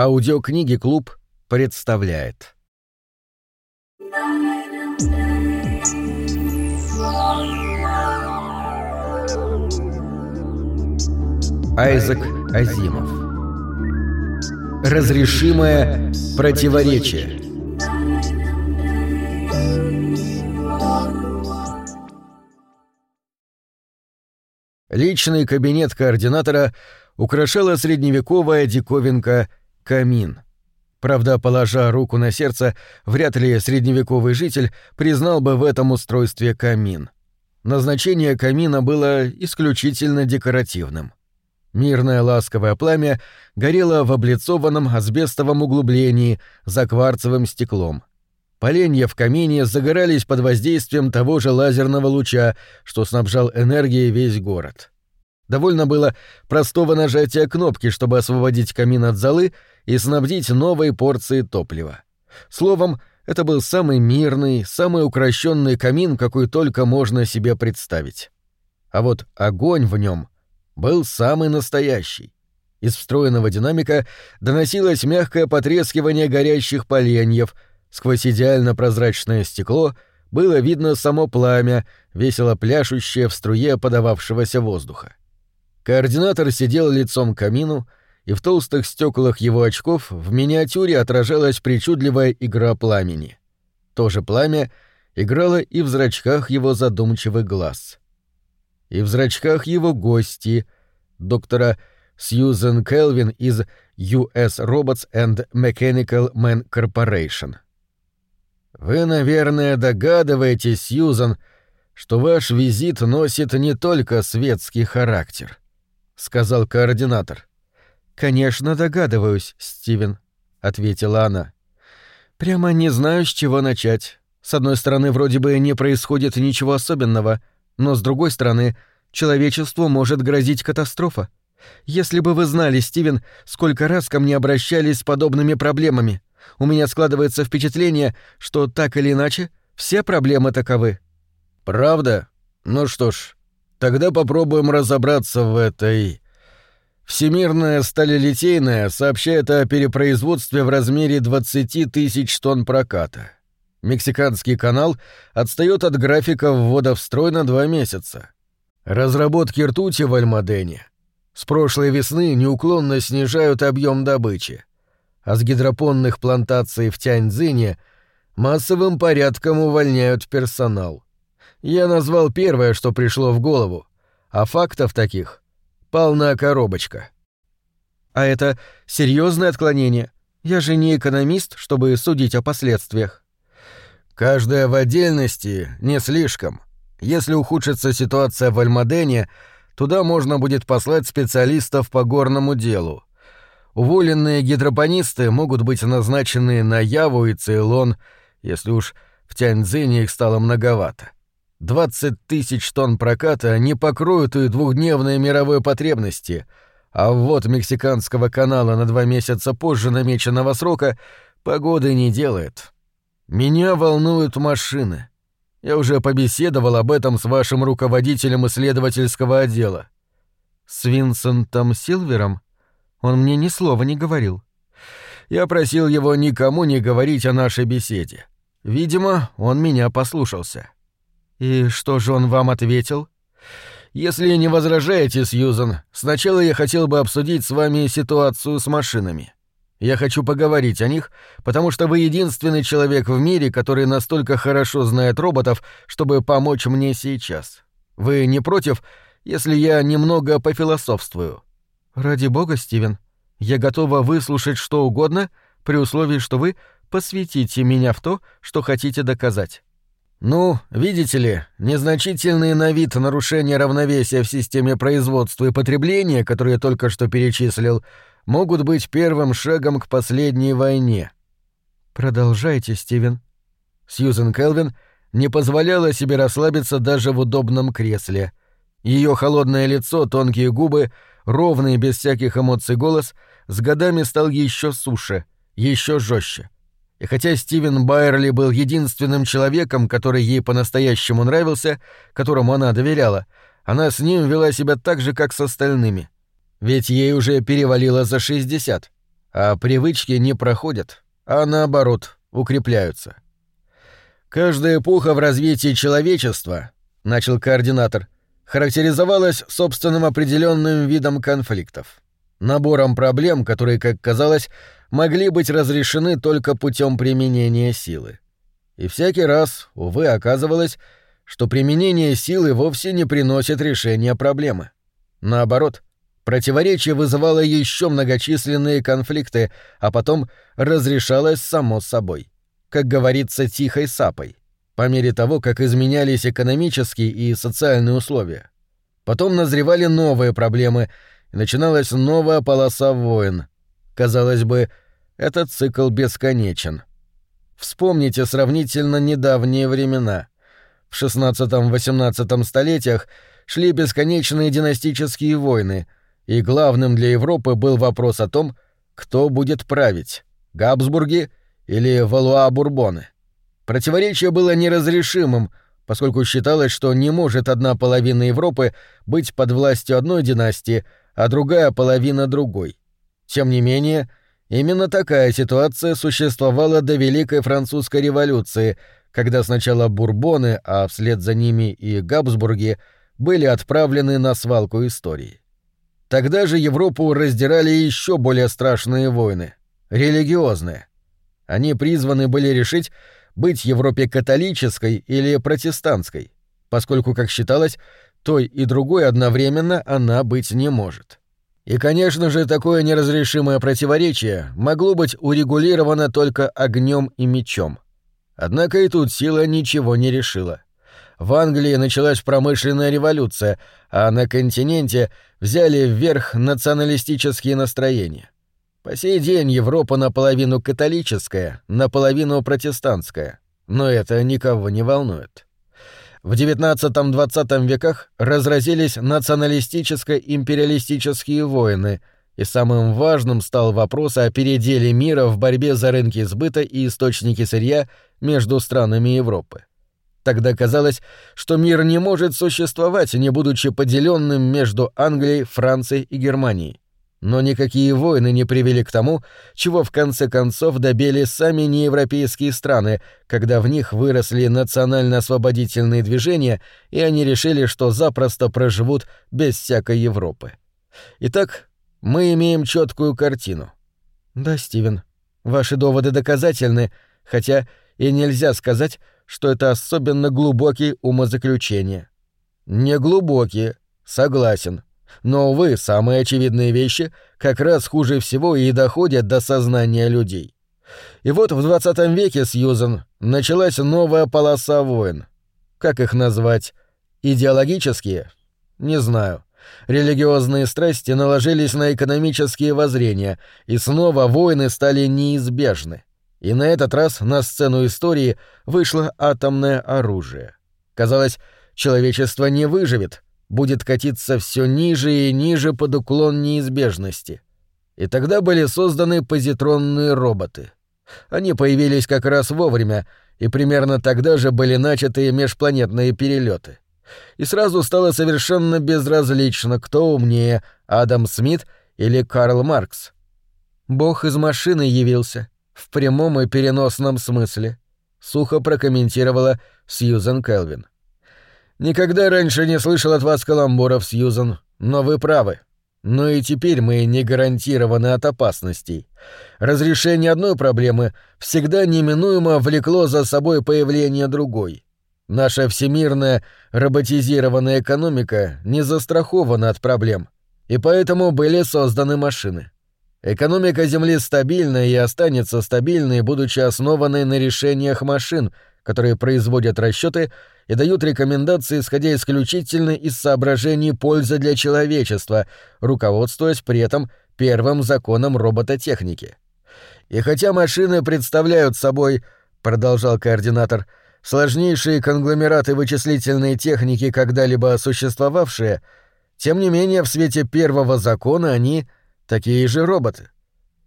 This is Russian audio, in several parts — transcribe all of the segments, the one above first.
Аудиокниги «Клуб» представляет. Айзек Азимов Разрешимое противоречие Личный кабинет координатора украшала средневековая диковинка камин. Правда, положа руку на сердце, вряд ли средневековый житель признал бы в этом устройстве камин. Назначение камина было исключительно декоративным. Мирное ласковое пламя горело в облицованном асбестовом углублении за кварцевым стеклом. Поленья в камине загорались под воздействием того же лазерного луча, что снабжал энергией весь город. Довольно было простого нажатия кнопки, чтобы освободить камин от золы и снабдить новой порцией топлива. Словом, это был самый мирный, самый укращенный камин, какой только можно себе представить. А вот огонь в нем был самый настоящий. Из встроенного динамика доносилось мягкое потрескивание горящих поленьев, сквозь идеально прозрачное стекло было видно само пламя, весело пляшущее в струе подававшегося воздуха. Координатор сидел лицом к камину, и в толстых стеклах его очков в миниатюре отражалась причудливая игра пламени. То же пламя играло и в зрачках его задумчивых глаз. И в зрачках его гости, доктора Сьюзен Келвин из US Robots and Mechanical Man Corporation. Вы, наверное, догадываетесь, Сьюзен, что ваш визит носит не только светский характер — сказал координатор. Конечно, догадываюсь, Стивен, ответила она. Прямо не знаю, с чего начать. С одной стороны, вроде бы не происходит ничего особенного, но с другой стороны, человечеству может грозить катастрофа. Если бы вы знали, Стивен, сколько раз ко мне обращались с подобными проблемами, у меня складывается впечатление, что так или иначе все проблемы таковы. Правда? Ну что ж, Тогда попробуем разобраться в этой... Всемирная сталелитейная сообщает о перепроизводстве в размере 20 тысяч тонн проката. Мексиканский канал отстает от графика ввода в строй на два месяца. Разработки ртути в Альмадене с прошлой весны неуклонно снижают объем добычи, а с гидропонных плантаций в Тяньцзине массовым порядком увольняют персонал. Я назвал первое, что пришло в голову, а фактов таких полна коробочка. А это серьезное отклонение. Я же не экономист, чтобы судить о последствиях. Каждая в отдельности не слишком. Если ухудшится ситуация в Альмадене, туда можно будет послать специалистов по горному делу. Уволенные гидропонисты могут быть назначены на Яву и Цейлон, если уж в Тяньцзине их стало многовато. 20 тысяч тонн проката не покроют и двухдневные мировой потребности, а ввод Мексиканского канала на два месяца позже намеченного срока погоды не делает. Меня волнуют машины. Я уже побеседовал об этом с вашим руководителем исследовательского отдела. С Винсентом Силвером? Он мне ни слова не говорил. Я просил его никому не говорить о нашей беседе. Видимо, он меня послушался. — «И что же он вам ответил?» «Если не возражаете, Сьюзан, сначала я хотел бы обсудить с вами ситуацию с машинами. Я хочу поговорить о них, потому что вы единственный человек в мире, который настолько хорошо знает роботов, чтобы помочь мне сейчас. Вы не против, если я немного пофилософствую?» «Ради бога, Стивен, я готова выслушать что угодно, при условии, что вы посвятите меня в то, что хотите доказать». Ну, видите ли, незначительные на вид нарушения равновесия в системе производства и потребления, которые я только что перечислил, могут быть первым шагом к последней войне. Продолжайте, Стивен. Сьюзен Келвин не позволяла себе расслабиться даже в удобном кресле. Ее холодное лицо, тонкие губы, ровный без всяких эмоций голос с годами стал еще суше, еще жестче. И хотя Стивен Байерли был единственным человеком, который ей по-настоящему нравился, которому она доверяла, она с ним вела себя так же, как с остальными. Ведь ей уже перевалило за 60. а привычки не проходят, а наоборот, укрепляются. Каждая эпоха в развитии человечества, начал координатор, характеризовалась собственным определенным видом конфликтов, набором проблем, которые, как казалось, могли быть разрешены только путем применения силы. И всякий раз, увы, оказывалось, что применение силы вовсе не приносит решения проблемы. Наоборот, противоречие вызывало еще многочисленные конфликты, а потом разрешалось само собой. Как говорится, тихой сапой. По мере того, как изменялись экономические и социальные условия. Потом назревали новые проблемы, и начиналась новая полоса войн. Казалось бы, этот цикл бесконечен. Вспомните сравнительно недавние времена. В XVI-XVIII столетиях шли бесконечные династические войны, и главным для Европы был вопрос о том, кто будет править — Габсбурги или Валуа-Бурбоны. Противоречие было неразрешимым, поскольку считалось, что не может одна половина Европы быть под властью одной династии, а другая половина другой. Тем не менее, именно такая ситуация существовала до Великой Французской революции, когда сначала Бурбоны, а вслед за ними и Габсбурги — были отправлены на свалку истории. Тогда же Европу раздирали еще более страшные войны — религиозные. Они призваны были решить, быть Европе католической или протестантской, поскольку, как считалось, той и другой одновременно она быть не может. И, конечно же, такое неразрешимое противоречие могло быть урегулировано только огнем и мечом. Однако и тут сила ничего не решила в Англии началась промышленная революция, а на континенте взяли вверх националистические настроения. По сей день Европа наполовину католическая, наполовину протестантская, но это никого не волнует. В XIX-XX веках разразились националистическо-империалистические войны, и самым важным стал вопрос о переделе мира в борьбе за рынки сбыта и источники сырья между странами Европы. Тогда казалось, что мир не может существовать, не будучи поделенным между Англией, Францией и Германией. Но никакие войны не привели к тому, чего в конце концов добили сами неевропейские страны, когда в них выросли национально-освободительные движения, и они решили, что запросто проживут без всякой Европы. Итак, мы имеем четкую картину. Да, Стивен, ваши доводы доказательны, хотя и нельзя сказать, что это особенно глубокие умозаключения. Не глубокие, согласен. Но, увы, самые очевидные вещи как раз хуже всего и доходят до сознания людей. И вот в 20 веке, Сьюзен, началась новая полоса войн. Как их назвать? Идеологические? Не знаю. Религиозные страсти наложились на экономические воззрения, и снова войны стали неизбежны. И на этот раз на сцену истории вышло атомное оружие. Казалось, человечество не выживет, будет катиться все ниже и ниже под уклон неизбежности. И тогда были созданы позитронные роботы. Они появились как раз вовремя, и примерно тогда же были начаты межпланетные перелеты. И сразу стало совершенно безразлично, кто умнее, Адам Смит или Карл Маркс. Бог из машины явился, в прямом и переносном смысле, сухо прокомментировала Сьюзен Келвин. Никогда раньше не слышал от вас каламбуров, Сьюзен, но вы правы. Но и теперь мы не гарантированы от опасностей. Разрешение одной проблемы всегда неминуемо влекло за собой появление другой. Наша всемирная роботизированная экономика не застрахована от проблем, и поэтому были созданы машины. Экономика Земли стабильна и останется стабильной, будучи основанной на решениях машин, которые производят расчеты и дают рекомендации, исходя исключительно из соображений пользы для человечества, руководствуясь при этом первым законом робототехники. И хотя машины представляют собой, продолжал координатор, сложнейшие конгломераты вычислительной техники, когда-либо существовавшие, тем не менее в свете первого закона они — такие же роботы.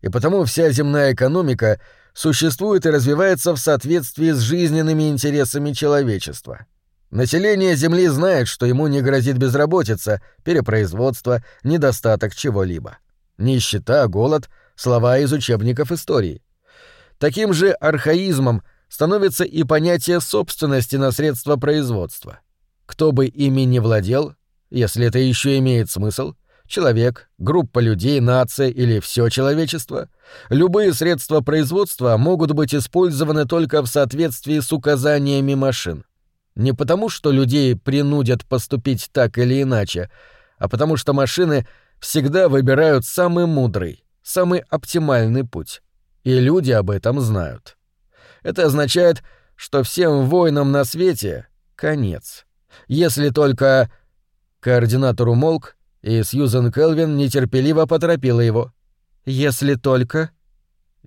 И потому вся земная экономика существует и развивается в соответствии с жизненными интересами человечества. Население Земли знает, что ему не грозит безработица, перепроизводство, недостаток чего-либо. Нищета, голод, слова из учебников истории. Таким же архаизмом становится и понятие собственности на средства производства. Кто бы ими не владел, если это еще имеет смысл, человек, группа людей, нация или все человечество, любые средства производства могут быть использованы только в соответствии с указаниями машин. Не потому, что людей принудят поступить так или иначе, а потому что машины всегда выбирают самый мудрый, самый оптимальный путь. И люди об этом знают. Это означает, что всем войнам на свете конец. Если только... Координатор умолк, и Сьюзен Келвин нетерпеливо поторопила его. «Если только...»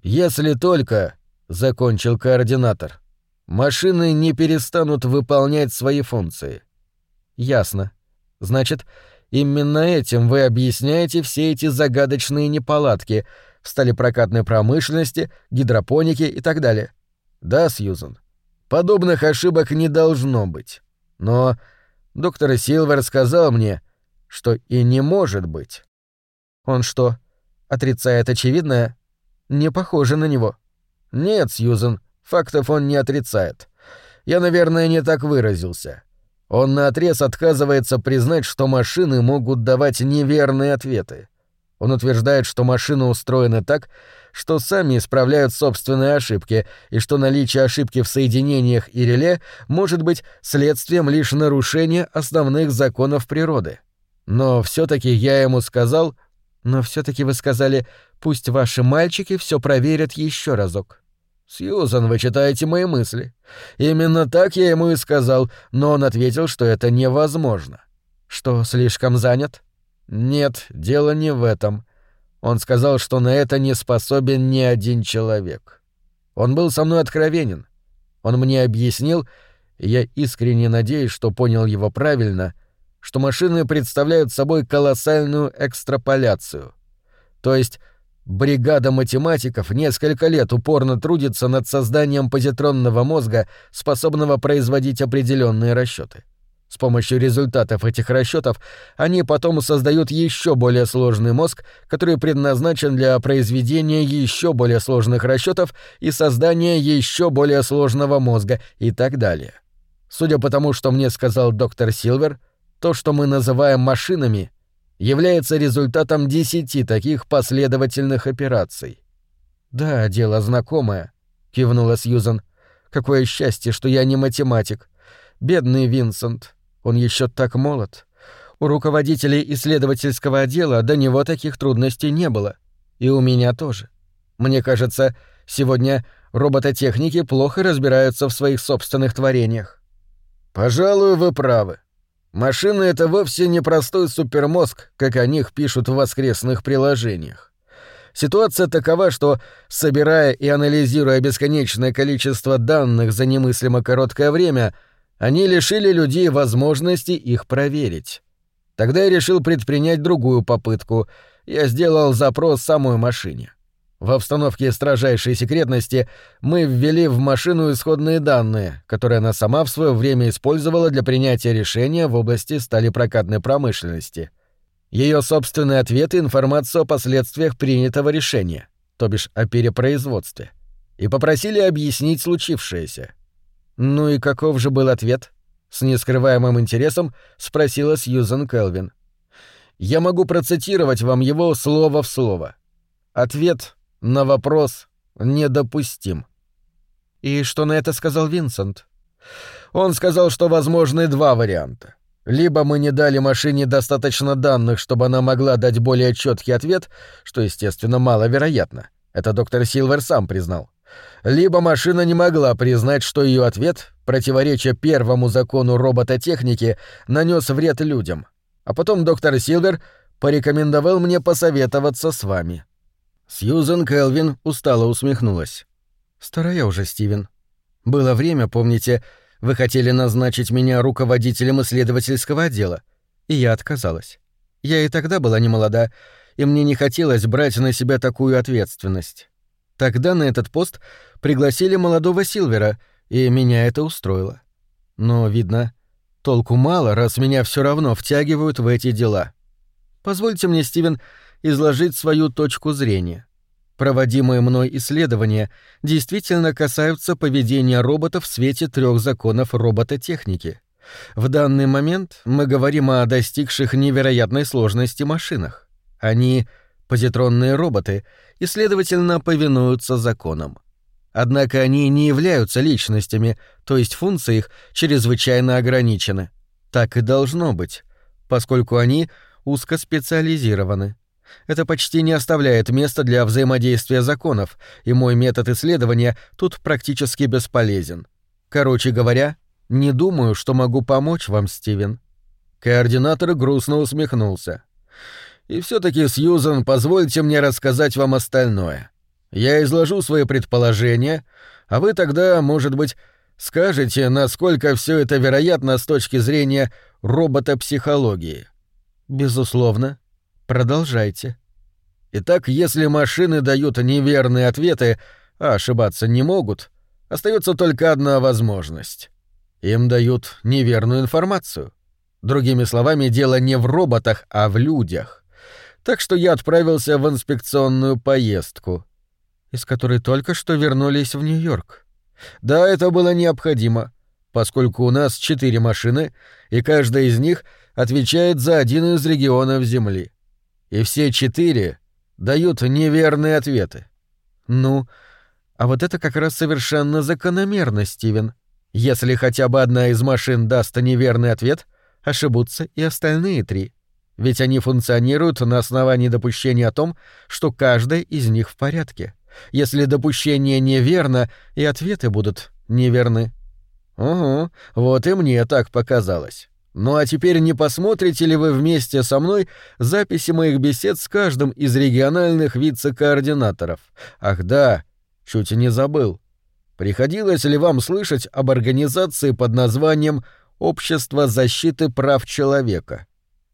«Если только...» — закончил координатор. «Машины не перестанут выполнять свои функции». «Ясно. Значит, именно этим вы объясняете все эти загадочные неполадки в сталепрокатной промышленности, гидропонике и так далее». Да, Сьюзен. Подобных ошибок не должно быть. Но доктор Силвер сказал мне, что и не может быть. Он что, отрицает очевидное? Не похоже на него. Нет, Сьюзен, фактов он не отрицает. Я, наверное, не так выразился. Он наотрез отказывается признать, что машины могут давать неверные ответы. Он утверждает, что машины устроены так, что сами исправляют собственные ошибки, и что наличие ошибки в соединениях и реле может быть следствием лишь нарушения основных законов природы. Но все таки я ему сказал, но все таки вы сказали, пусть ваши мальчики все проверят еще разок. «Сьюзан, вы читаете мои мысли. Именно так я ему и сказал, но он ответил, что это невозможно». «Что, слишком занят?» «Нет, дело не в этом. Он сказал, что на это не способен ни один человек. Он был со мной откровенен. Он мне объяснил, и я искренне надеюсь, что понял его правильно, что машины представляют собой колоссальную экстраполяцию. То есть бригада математиков несколько лет упорно трудится над созданием позитронного мозга, способного производить определенные расчеты. С помощью результатов этих расчетов они потом создают еще более сложный мозг, который предназначен для произведения еще более сложных расчетов и создания еще более сложного мозга и так далее. Судя по тому, что мне сказал доктор Силвер, то, что мы называем машинами, является результатом десяти таких последовательных операций. «Да, дело знакомое», — кивнула Сьюзан. «Какое счастье, что я не математик. Бедный Винсент. Он еще так молод. У руководителей исследовательского отдела до него таких трудностей не было. И у меня тоже. Мне кажется, сегодня робототехники плохо разбираются в своих собственных творениях. Пожалуй, вы правы. Машины — это вовсе не простой супермозг, как о них пишут в воскресных приложениях. Ситуация такова, что, собирая и анализируя бесконечное количество данных за немыслимо короткое время — они лишили людей возможности их проверить. Тогда я решил предпринять другую попытку. Я сделал запрос самой машине. В обстановке строжайшей секретности мы ввели в машину исходные данные, которые она сама в свое время использовала для принятия решения в области сталепрокатной промышленности. Ее собственные ответы — информацию о последствиях принятого решения, то бишь о перепроизводстве, и попросили объяснить случившееся. «Ну и каков же был ответ?» — с нескрываемым интересом спросила Сьюзен Келвин. «Я могу процитировать вам его слово в слово. Ответ на вопрос недопустим». «И что на это сказал Винсент?» «Он сказал, что возможны два варианта. Либо мы не дали машине достаточно данных, чтобы она могла дать более четкий ответ, что, естественно, маловероятно. Это доктор Силвер сам признал либо машина не могла признать, что ее ответ, противоречия первому закону робототехники, нанес вред людям. А потом доктор Силвер порекомендовал мне посоветоваться с вами. Сьюзен Келвин устало усмехнулась. «Старая уже, Стивен. Было время, помните, вы хотели назначить меня руководителем исследовательского отдела, и я отказалась. Я и тогда была немолода, и мне не хотелось брать на себя такую ответственность. Тогда на этот пост пригласили молодого Силвера, и меня это устроило. Но, видно, толку мало, раз меня все равно втягивают в эти дела. Позвольте мне, Стивен, изложить свою точку зрения. Проводимые мной исследования действительно касаются поведения роботов в свете трех законов робототехники. В данный момент мы говорим о достигших невероятной сложности машинах. Они — позитронные роботы и, следовательно, повинуются законам. Однако они не являются личностями, то есть функции их чрезвычайно ограничены. Так и должно быть, поскольку они узкоспециализированы. Это почти не оставляет места для взаимодействия законов, и мой метод исследования тут практически бесполезен. Короче говоря, не думаю, что могу помочь вам, Стивен. Координатор грустно усмехнулся. И все таки Сьюзан, позвольте мне рассказать вам остальное. Я изложу свои предположения, а вы тогда, может быть, скажете, насколько все это вероятно с точки зрения роботопсихологии. Безусловно. Продолжайте. Итак, если машины дают неверные ответы, а ошибаться не могут, остается только одна возможность. Им дают неверную информацию. Другими словами, дело не в роботах, а в людях. Так что я отправился в инспекционную поездку, из которой только что вернулись в Нью-Йорк. Да, это было необходимо, поскольку у нас четыре машины, и каждая из них отвечает за один из регионов Земли и все четыре дают неверные ответы. Ну, а вот это как раз совершенно закономерно, Стивен. Если хотя бы одна из машин даст неверный ответ, ошибутся и остальные три. Ведь они функционируют на основании допущения о том, что каждая из них в порядке. Если допущение неверно, и ответы будут неверны. Угу, вот и мне так показалось. Ну а теперь не посмотрите ли вы вместе со мной записи моих бесед с каждым из региональных вице-координаторов? Ах да, чуть не забыл. Приходилось ли вам слышать об организации под названием «Общество защиты прав человека»?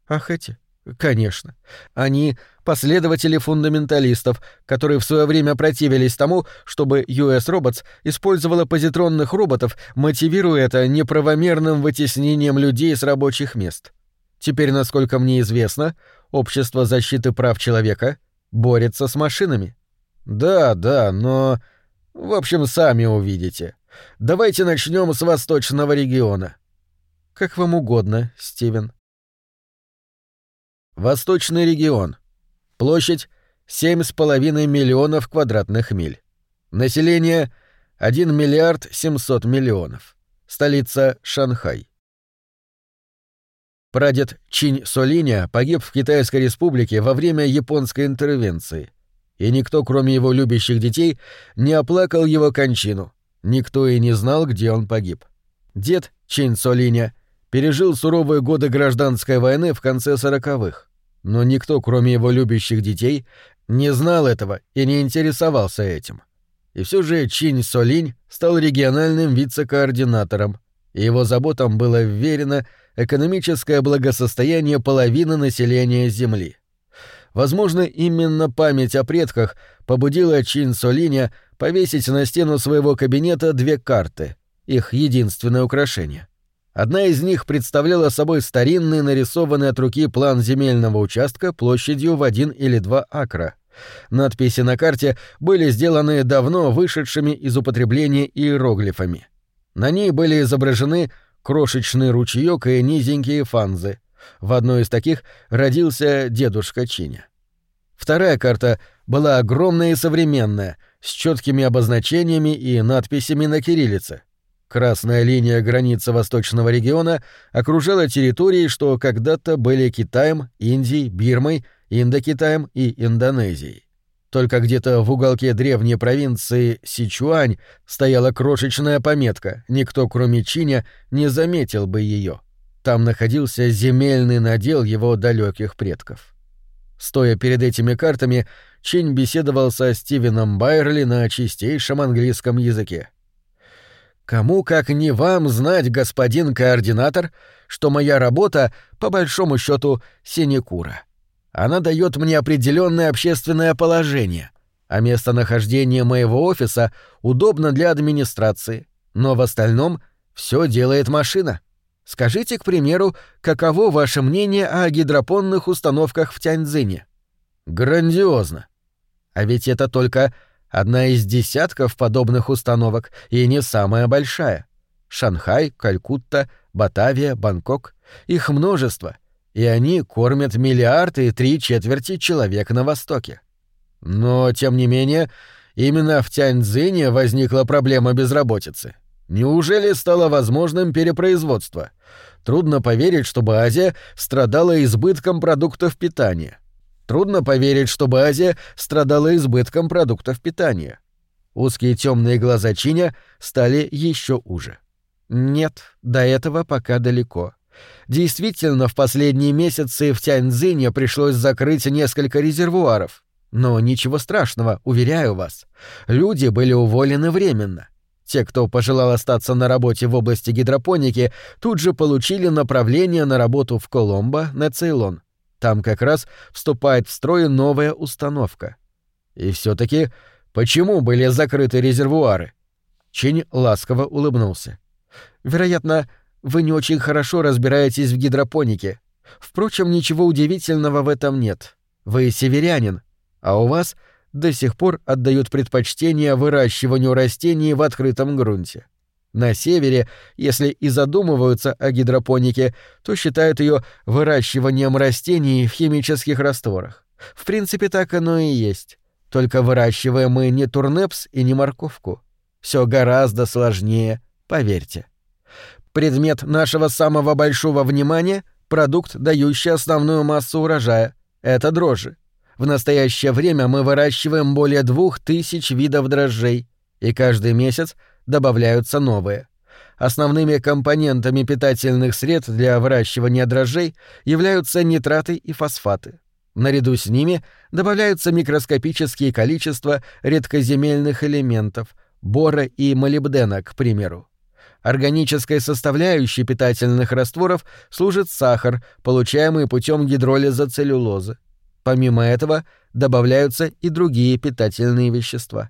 Ах эти? Конечно. Они — последователи фундаменталистов, которые в свое время противились тому, чтобы US Robots использовала позитронных роботов, мотивируя это неправомерным вытеснением людей с рабочих мест. Теперь, насколько мне известно, Общество защиты прав человека борется с машинами. Да, да, но... В общем, сами увидите. Давайте начнем с восточного региона. Как вам угодно, Стивен. Восточный регион. Площадь 7,5 миллионов квадратных миль. Население 1 миллиард 700 миллионов. Столица Шанхай. Прадед Чинь Солиня погиб в Китайской республике во время японской интервенции. И никто, кроме его любящих детей, не оплакал его кончину. Никто и не знал, где он погиб. Дед Чинь Солиня пережил суровые годы гражданской войны в конце сороковых. Но никто, кроме его любящих детей, не знал этого и не интересовался этим. И все же Чинь Солинь стал региональным вице-координатором, и его заботам было вверено экономическое благосостояние половины населения Земли. Возможно, именно память о предках побудила Чин Солиня повесить на стену своего кабинета две карты, их единственное украшение. Одна из них представляла собой старинный нарисованный от руки план земельного участка площадью в один или два акра. Надписи на карте были сделаны давно вышедшими из употребления иероглифами. На ней были изображены крошечный ручеёк и низенькие фанзы. В одной из таких родился дедушка Чиня. Вторая карта была огромная и современная, с четкими обозначениями и надписями на кириллице. Красная линия границы восточного региона окружала территории, что когда-то были Китаем, Индией, Бирмой, Индокитаем и Индонезией. Только где-то в уголке древней провинции Сичуань стояла крошечная пометка, никто кроме Чиня не заметил бы ее. Там находился земельный надел его далеких предков. Стоя перед этими картами, Чинь беседовал со Стивеном Байерли на чистейшем английском языке. Кому, как не вам, знать, господин координатор, что моя работа, по большому счету, синекура. Она дает мне определенное общественное положение, а местонахождение моего офиса удобно для администрации, но в остальном все делает машина. Скажите, к примеру, каково ваше мнение о гидропонных установках в Тяньцзине? Грандиозно. А ведь это только одна из десятков подобных установок и не самая большая. Шанхай, Калькутта, Батавия, Бангкок — их множество, и они кормят миллиарды и три четверти человек на Востоке. Но, тем не менее, именно в Тяньцзине возникла проблема безработицы. Неужели стало возможным перепроизводство? Трудно поверить, чтобы Азия страдала избытком продуктов питания. Трудно поверить, чтобы Азия страдала избытком продуктов питания. Узкие темные глаза Чиня стали еще уже. Нет, до этого пока далеко. Действительно, в последние месяцы в Тяньцзине пришлось закрыть несколько резервуаров. Но ничего страшного, уверяю вас. Люди были уволены временно. Те, кто пожелал остаться на работе в области гидропоники, тут же получили направление на работу в Коломбо, на Цейлон. Там как раз вступает в строй новая установка. И все таки почему были закрыты резервуары? Чинь ласково улыбнулся. Вероятно, вы не очень хорошо разбираетесь в гидропонике. Впрочем, ничего удивительного в этом нет. Вы северянин, а у вас — до сих пор отдают предпочтение выращиванию растений в открытом грунте. На севере, если и задумываются о гидропонике, то считают ее выращиванием растений в химических растворах. В принципе, так оно и есть. Только выращиваем мы не турнепс и не морковку. Все гораздо сложнее, поверьте. Предмет нашего самого большого внимания — продукт, дающий основную массу урожая — это дрожжи. В настоящее время мы выращиваем более двух тысяч видов дрожжей, и каждый месяц добавляются новые. Основными компонентами питательных средств для выращивания дрожжей являются нитраты и фосфаты. Наряду с ними добавляются микроскопические количества редкоземельных элементов, бора и молибдена, к примеру. Органической составляющей питательных растворов служит сахар, получаемый путем гидролиза целлюлозы. Помимо этого добавляются и другие питательные вещества.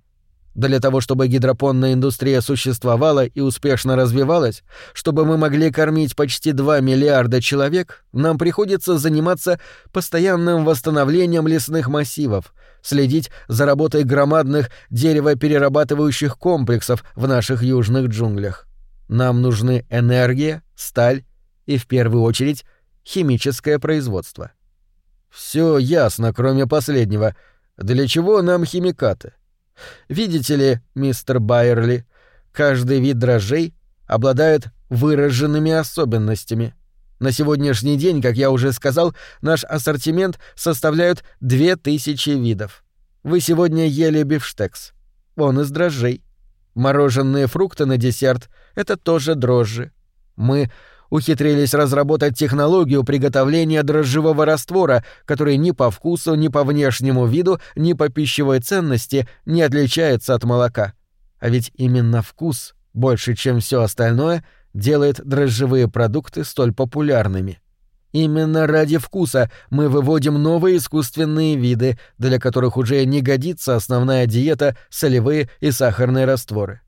Для того, чтобы гидропонная индустрия существовала и успешно развивалась, чтобы мы могли кормить почти 2 миллиарда человек, нам приходится заниматься постоянным восстановлением лесных массивов, следить за работой громадных деревоперерабатывающих комплексов в наших южных джунглях. Нам нужны энергия, сталь и, в первую очередь, химическое производство. Все ясно, кроме последнего. Для чего нам химикаты? Видите ли, мистер Байерли, каждый вид дрожжей обладает выраженными особенностями. На сегодняшний день, как я уже сказал, наш ассортимент составляет две тысячи видов. Вы сегодня ели бифштекс. Он из дрожжей. Мороженые фрукты на десерт — это тоже дрожжи. Мы ухитрились разработать технологию приготовления дрожжевого раствора, который ни по вкусу, ни по внешнему виду, ни по пищевой ценности не отличается от молока. А ведь именно вкус, больше чем все остальное, делает дрожжевые продукты столь популярными. Именно ради вкуса мы выводим новые искусственные виды, для которых уже не годится основная диета солевые и сахарные растворы.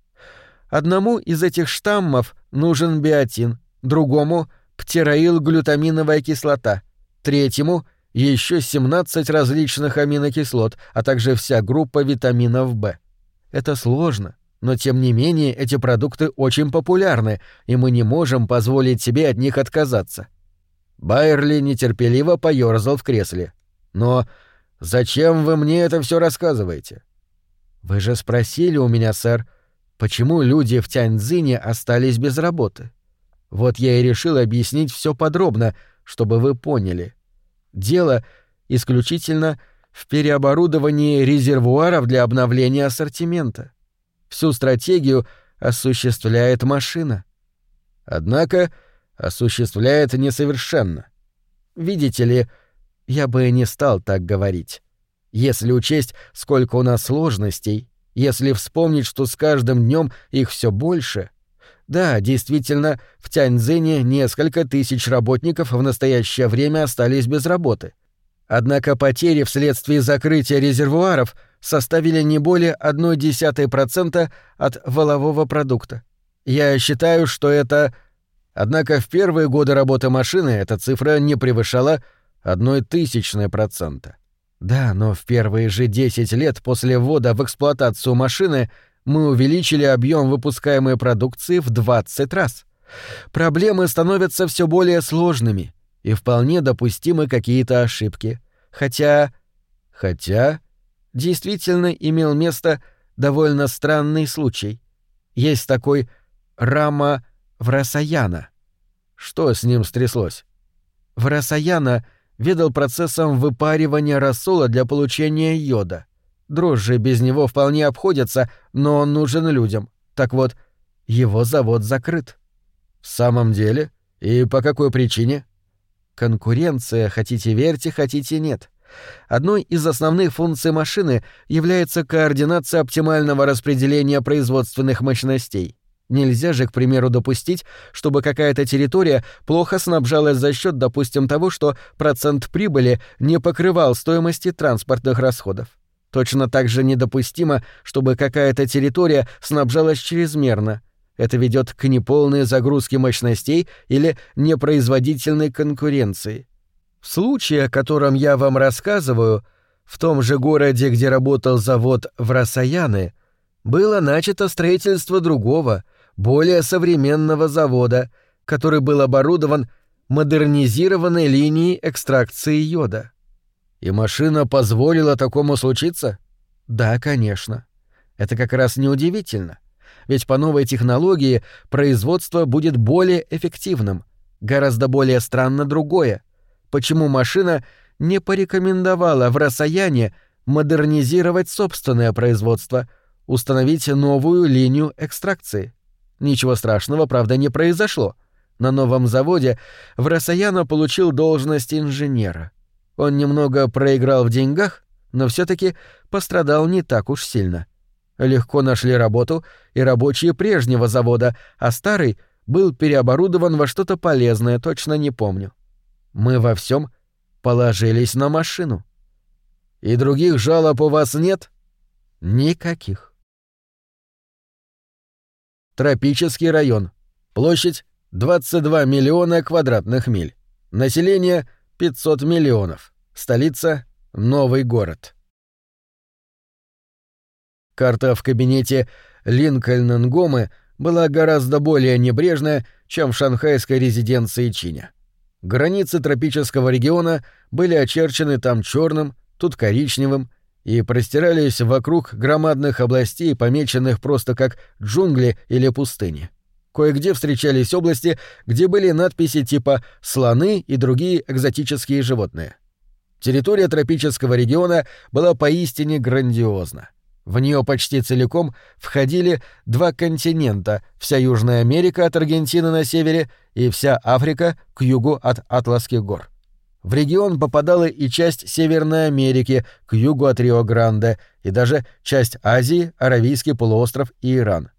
Одному из этих штаммов нужен биотин, другому — птероилглютаминовая кислота, третьему — еще 17 различных аминокислот, а также вся группа витаминов В. Это сложно, но тем не менее эти продукты очень популярны, и мы не можем позволить себе от них отказаться. Байерли нетерпеливо поёрзал в кресле. «Но зачем вы мне это все рассказываете?» «Вы же спросили у меня, сэр, почему люди в Тяньцзине остались без работы?» Вот я и решил объяснить все подробно, чтобы вы поняли. Дело исключительно в переоборудовании резервуаров для обновления ассортимента. Всю стратегию осуществляет машина. Однако осуществляет несовершенно. Видите ли, я бы не стал так говорить. Если учесть, сколько у нас сложностей, если вспомнить, что с каждым днем их все больше, да, действительно, в Тяньцзине несколько тысяч работников в настоящее время остались без работы. Однако потери вследствие закрытия резервуаров составили не более 0,1% от валового продукта. Я считаю, что это... Однако в первые годы работы машины эта цифра не превышала одной тысячной процента. Да, но в первые же 10 лет после ввода в эксплуатацию машины мы увеличили объем выпускаемой продукции в 20 раз. Проблемы становятся все более сложными, и вполне допустимы какие-то ошибки. Хотя... Хотя... Действительно имел место довольно странный случай. Есть такой Рама Врасаяна. Что с ним стряслось? Врасаяна ведал процессом выпаривания рассола для получения йода. Дрожжи без него вполне обходятся, но он нужен людям. Так вот, его завод закрыт. В самом деле? И по какой причине? Конкуренция, хотите верьте, хотите нет. Одной из основных функций машины является координация оптимального распределения производственных мощностей. Нельзя же, к примеру, допустить, чтобы какая-то территория плохо снабжалась за счет, допустим, того, что процент прибыли не покрывал стоимости транспортных расходов. Точно так же недопустимо, чтобы какая-то территория снабжалась чрезмерно. Это ведет к неполной загрузке мощностей или непроизводительной конкуренции. В случае, о котором я вам рассказываю, в том же городе, где работал завод в Расаяны, было начато строительство другого, более современного завода, который был оборудован модернизированной линией экстракции йода. И машина позволила такому случиться? Да, конечно. Это как раз неудивительно. Ведь по новой технологии производство будет более эффективным. Гораздо более странно другое — почему машина не порекомендовала в Росаяне модернизировать собственное производство, установить новую линию экстракции. Ничего страшного, правда, не произошло. На новом заводе Врасаяна получил должность инженера. Он немного проиграл в деньгах, но все таки пострадал не так уж сильно. Легко нашли работу и рабочие прежнего завода, а старый был переоборудован во что-то полезное, точно не помню. Мы во всем положились на машину. И других жалоб у вас нет? Никаких. Тропический район. Площадь 22 миллиона квадратных миль. Население 500 миллионов. Столица — Новый город. Карта в кабинете Линкольн-Нгомы была гораздо более небрежная, чем в шанхайской резиденции Чиня. Границы тропического региона были очерчены там черным, тут коричневым, и простирались вокруг громадных областей, помеченных просто как джунгли или пустыни. Кое-где встречались области, где были надписи типа «слоны» и другие экзотические животные. Территория тропического региона была поистине грандиозна. В нее почти целиком входили два континента — вся Южная Америка от Аргентины на севере и вся Африка к югу от Атласских гор. В регион попадала и часть Северной Америки к югу от Рио-Гранде, и даже часть Азии, Аравийский полуостров и Иран.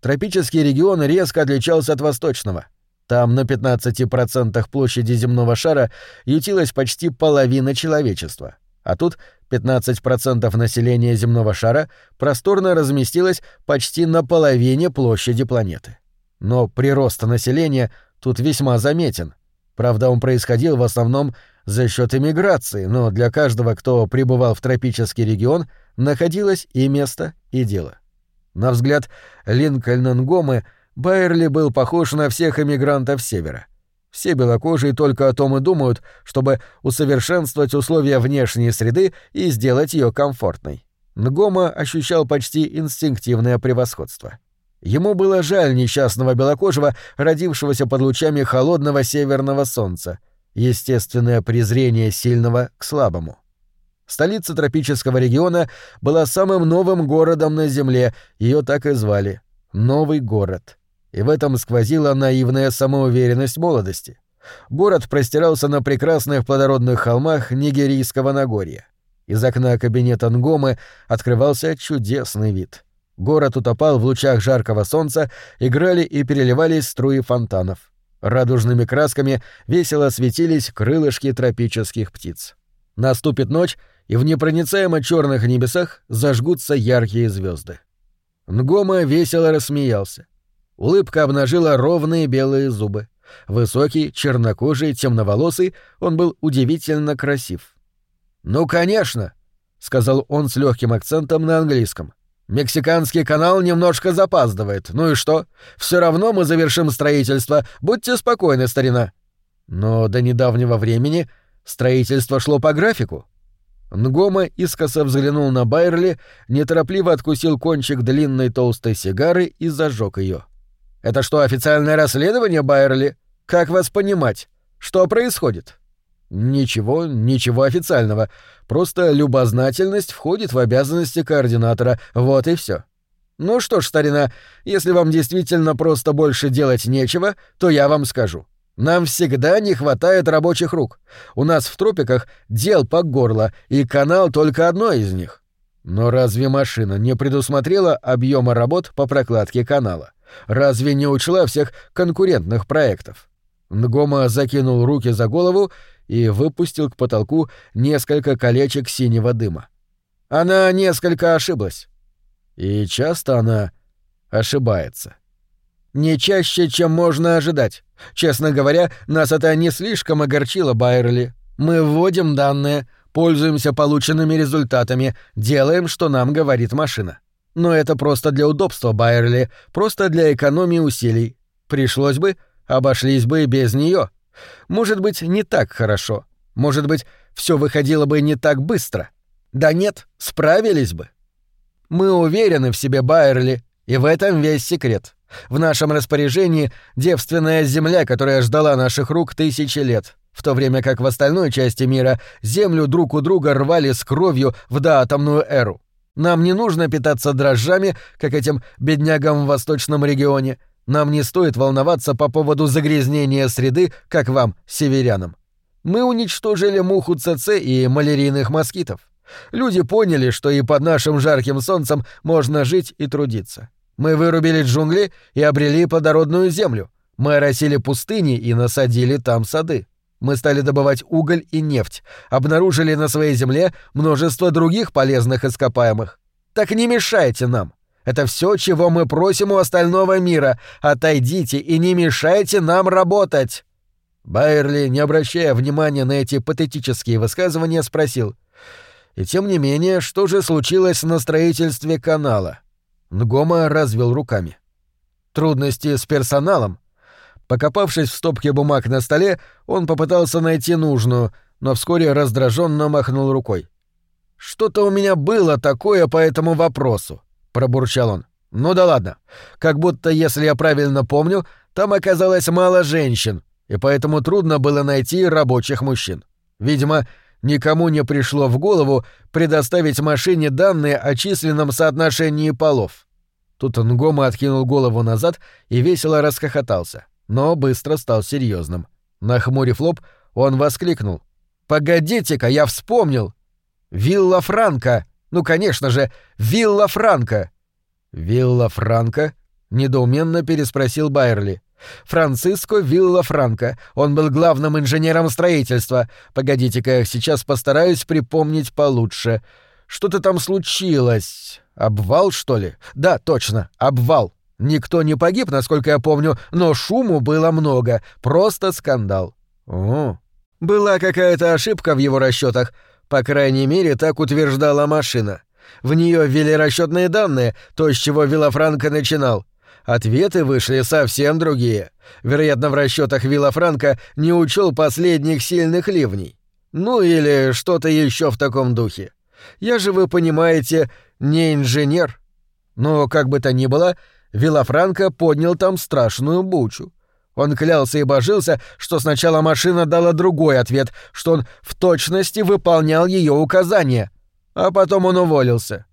Тропический регион резко отличался от восточного. Там на 15% площади земного шара ютилась почти половина человечества — а тут 15% населения земного шара просторно разместилось почти на половине площади планеты. Но прирост населения тут весьма заметен. Правда, он происходил в основном за счет эмиграции, но для каждого, кто пребывал в тропический регион, находилось и место, и дело. На взгляд Линкольна Нгомы Байерли был похож на всех эмигрантов Севера — все белокожие только о том и думают, чтобы усовершенствовать условия внешней среды и сделать ее комфортной. Нгома ощущал почти инстинктивное превосходство. Ему было жаль несчастного белокожего, родившегося под лучами холодного северного солнца, естественное презрение сильного к слабому. Столица тропического региона была самым новым городом на Земле, ее так и звали — Новый город и в этом сквозила наивная самоуверенность молодости. Город простирался на прекрасных плодородных холмах Нигерийского Нагорья. Из окна кабинета Нгомы открывался чудесный вид. Город утопал в лучах жаркого солнца, играли и переливались струи фонтанов. Радужными красками весело светились крылышки тропических птиц. Наступит ночь, и в непроницаемо черных небесах зажгутся яркие звезды. Нгома весело рассмеялся. Улыбка обнажила ровные белые зубы. Высокий, чернокожий, темноволосый, он был удивительно красив. «Ну, конечно», — сказал он с легким акцентом на английском. «Мексиканский канал немножко запаздывает. Ну и что? Все равно мы завершим строительство. Будьте спокойны, старина». Но до недавнего времени строительство шло по графику. Нгома искоса взглянул на Байерли, неторопливо откусил кончик длинной толстой сигары и зажег ее. «Это что, официальное расследование, Байерли? Как вас понимать? Что происходит?» «Ничего, ничего официального. Просто любознательность входит в обязанности координатора. Вот и все. Ну что ж, старина, если вам действительно просто больше делать нечего, то я вам скажу. Нам всегда не хватает рабочих рук. У нас в тропиках дел по горло, и канал только одно из них. Но разве машина не предусмотрела объема работ по прокладке канала? Разве не учла всех конкурентных проектов? Нгома закинул руки за голову и выпустил к потолку несколько колечек синего дыма. Она несколько ошиблась. И часто она ошибается. Не чаще, чем можно ожидать. Честно говоря, нас это не слишком огорчило, Байерли. Мы вводим данные, пользуемся полученными результатами, делаем, что нам говорит машина. Но это просто для удобства, Байерли, просто для экономии усилий. Пришлось бы, обошлись бы без нее. Может быть, не так хорошо. Может быть, все выходило бы не так быстро. Да нет, справились бы. Мы уверены в себе, Байерли, и в этом весь секрет. В нашем распоряжении девственная земля, которая ждала наших рук тысячи лет, в то время как в остальной части мира землю друг у друга рвали с кровью в доатомную эру. Нам не нужно питаться дрожжами, как этим беднягам в восточном регионе, нам не стоит волноваться по поводу загрязнения среды, как вам, северянам. Мы уничтожили муху ЦЦ и малярийных москитов. Люди поняли, что и под нашим жарким солнцем можно жить и трудиться. Мы вырубили джунгли и обрели плодородную землю. Мы оросили пустыни и насадили там сады. Мы стали добывать уголь и нефть, обнаружили на своей земле множество других полезных ископаемых. Так не мешайте нам. Это все, чего мы просим у остального мира. Отойдите и не мешайте нам работать. Байерли, не обращая внимания на эти патетические высказывания, спросил. И тем не менее, что же случилось на строительстве канала? Нгома развел руками. Трудности с персоналом. Покопавшись в стопке бумаг на столе, он попытался найти нужную, но вскоре раздраженно махнул рукой. Что-то у меня было такое по этому вопросу пробурчал он. Ну да ладно. Как будто, если я правильно помню, там оказалось мало женщин, и поэтому трудно было найти рабочих мужчин. Видимо, никому не пришло в голову предоставить машине данные о численном соотношении полов. Тут Нгома откинул голову назад и весело расхохотался, но быстро стал серьезным. Нахмурив лоб, он воскликнул. «Погодите-ка, я вспомнил! Вилла Франка! Ну, конечно же, Вилла Франка. Вилла Франка? недоуменно переспросил Байерли. Франциско Вилла Франка. Он был главным инженером строительства. Погодите-ка, сейчас постараюсь припомнить получше. Что-то там случилось. Обвал, что ли? Да, точно, обвал. Никто не погиб, насколько я помню, но шуму было много. Просто скандал. О, была какая-то ошибка в его расчетах. По крайней мере, так утверждала машина. В нее ввели расчетные данные, то, с чего Виллафранко начинал. Ответы вышли совсем другие. Вероятно, в расчетах Виллафранко не учел последних сильных ливней. Ну или что-то еще в таком духе. Я же, вы понимаете, не инженер. Но, как бы то ни было, Виллафранко поднял там страшную бучу. Он клялся и божился, что сначала машина дала другой ответ, что он в точности выполнял ее указания. А потом он уволился.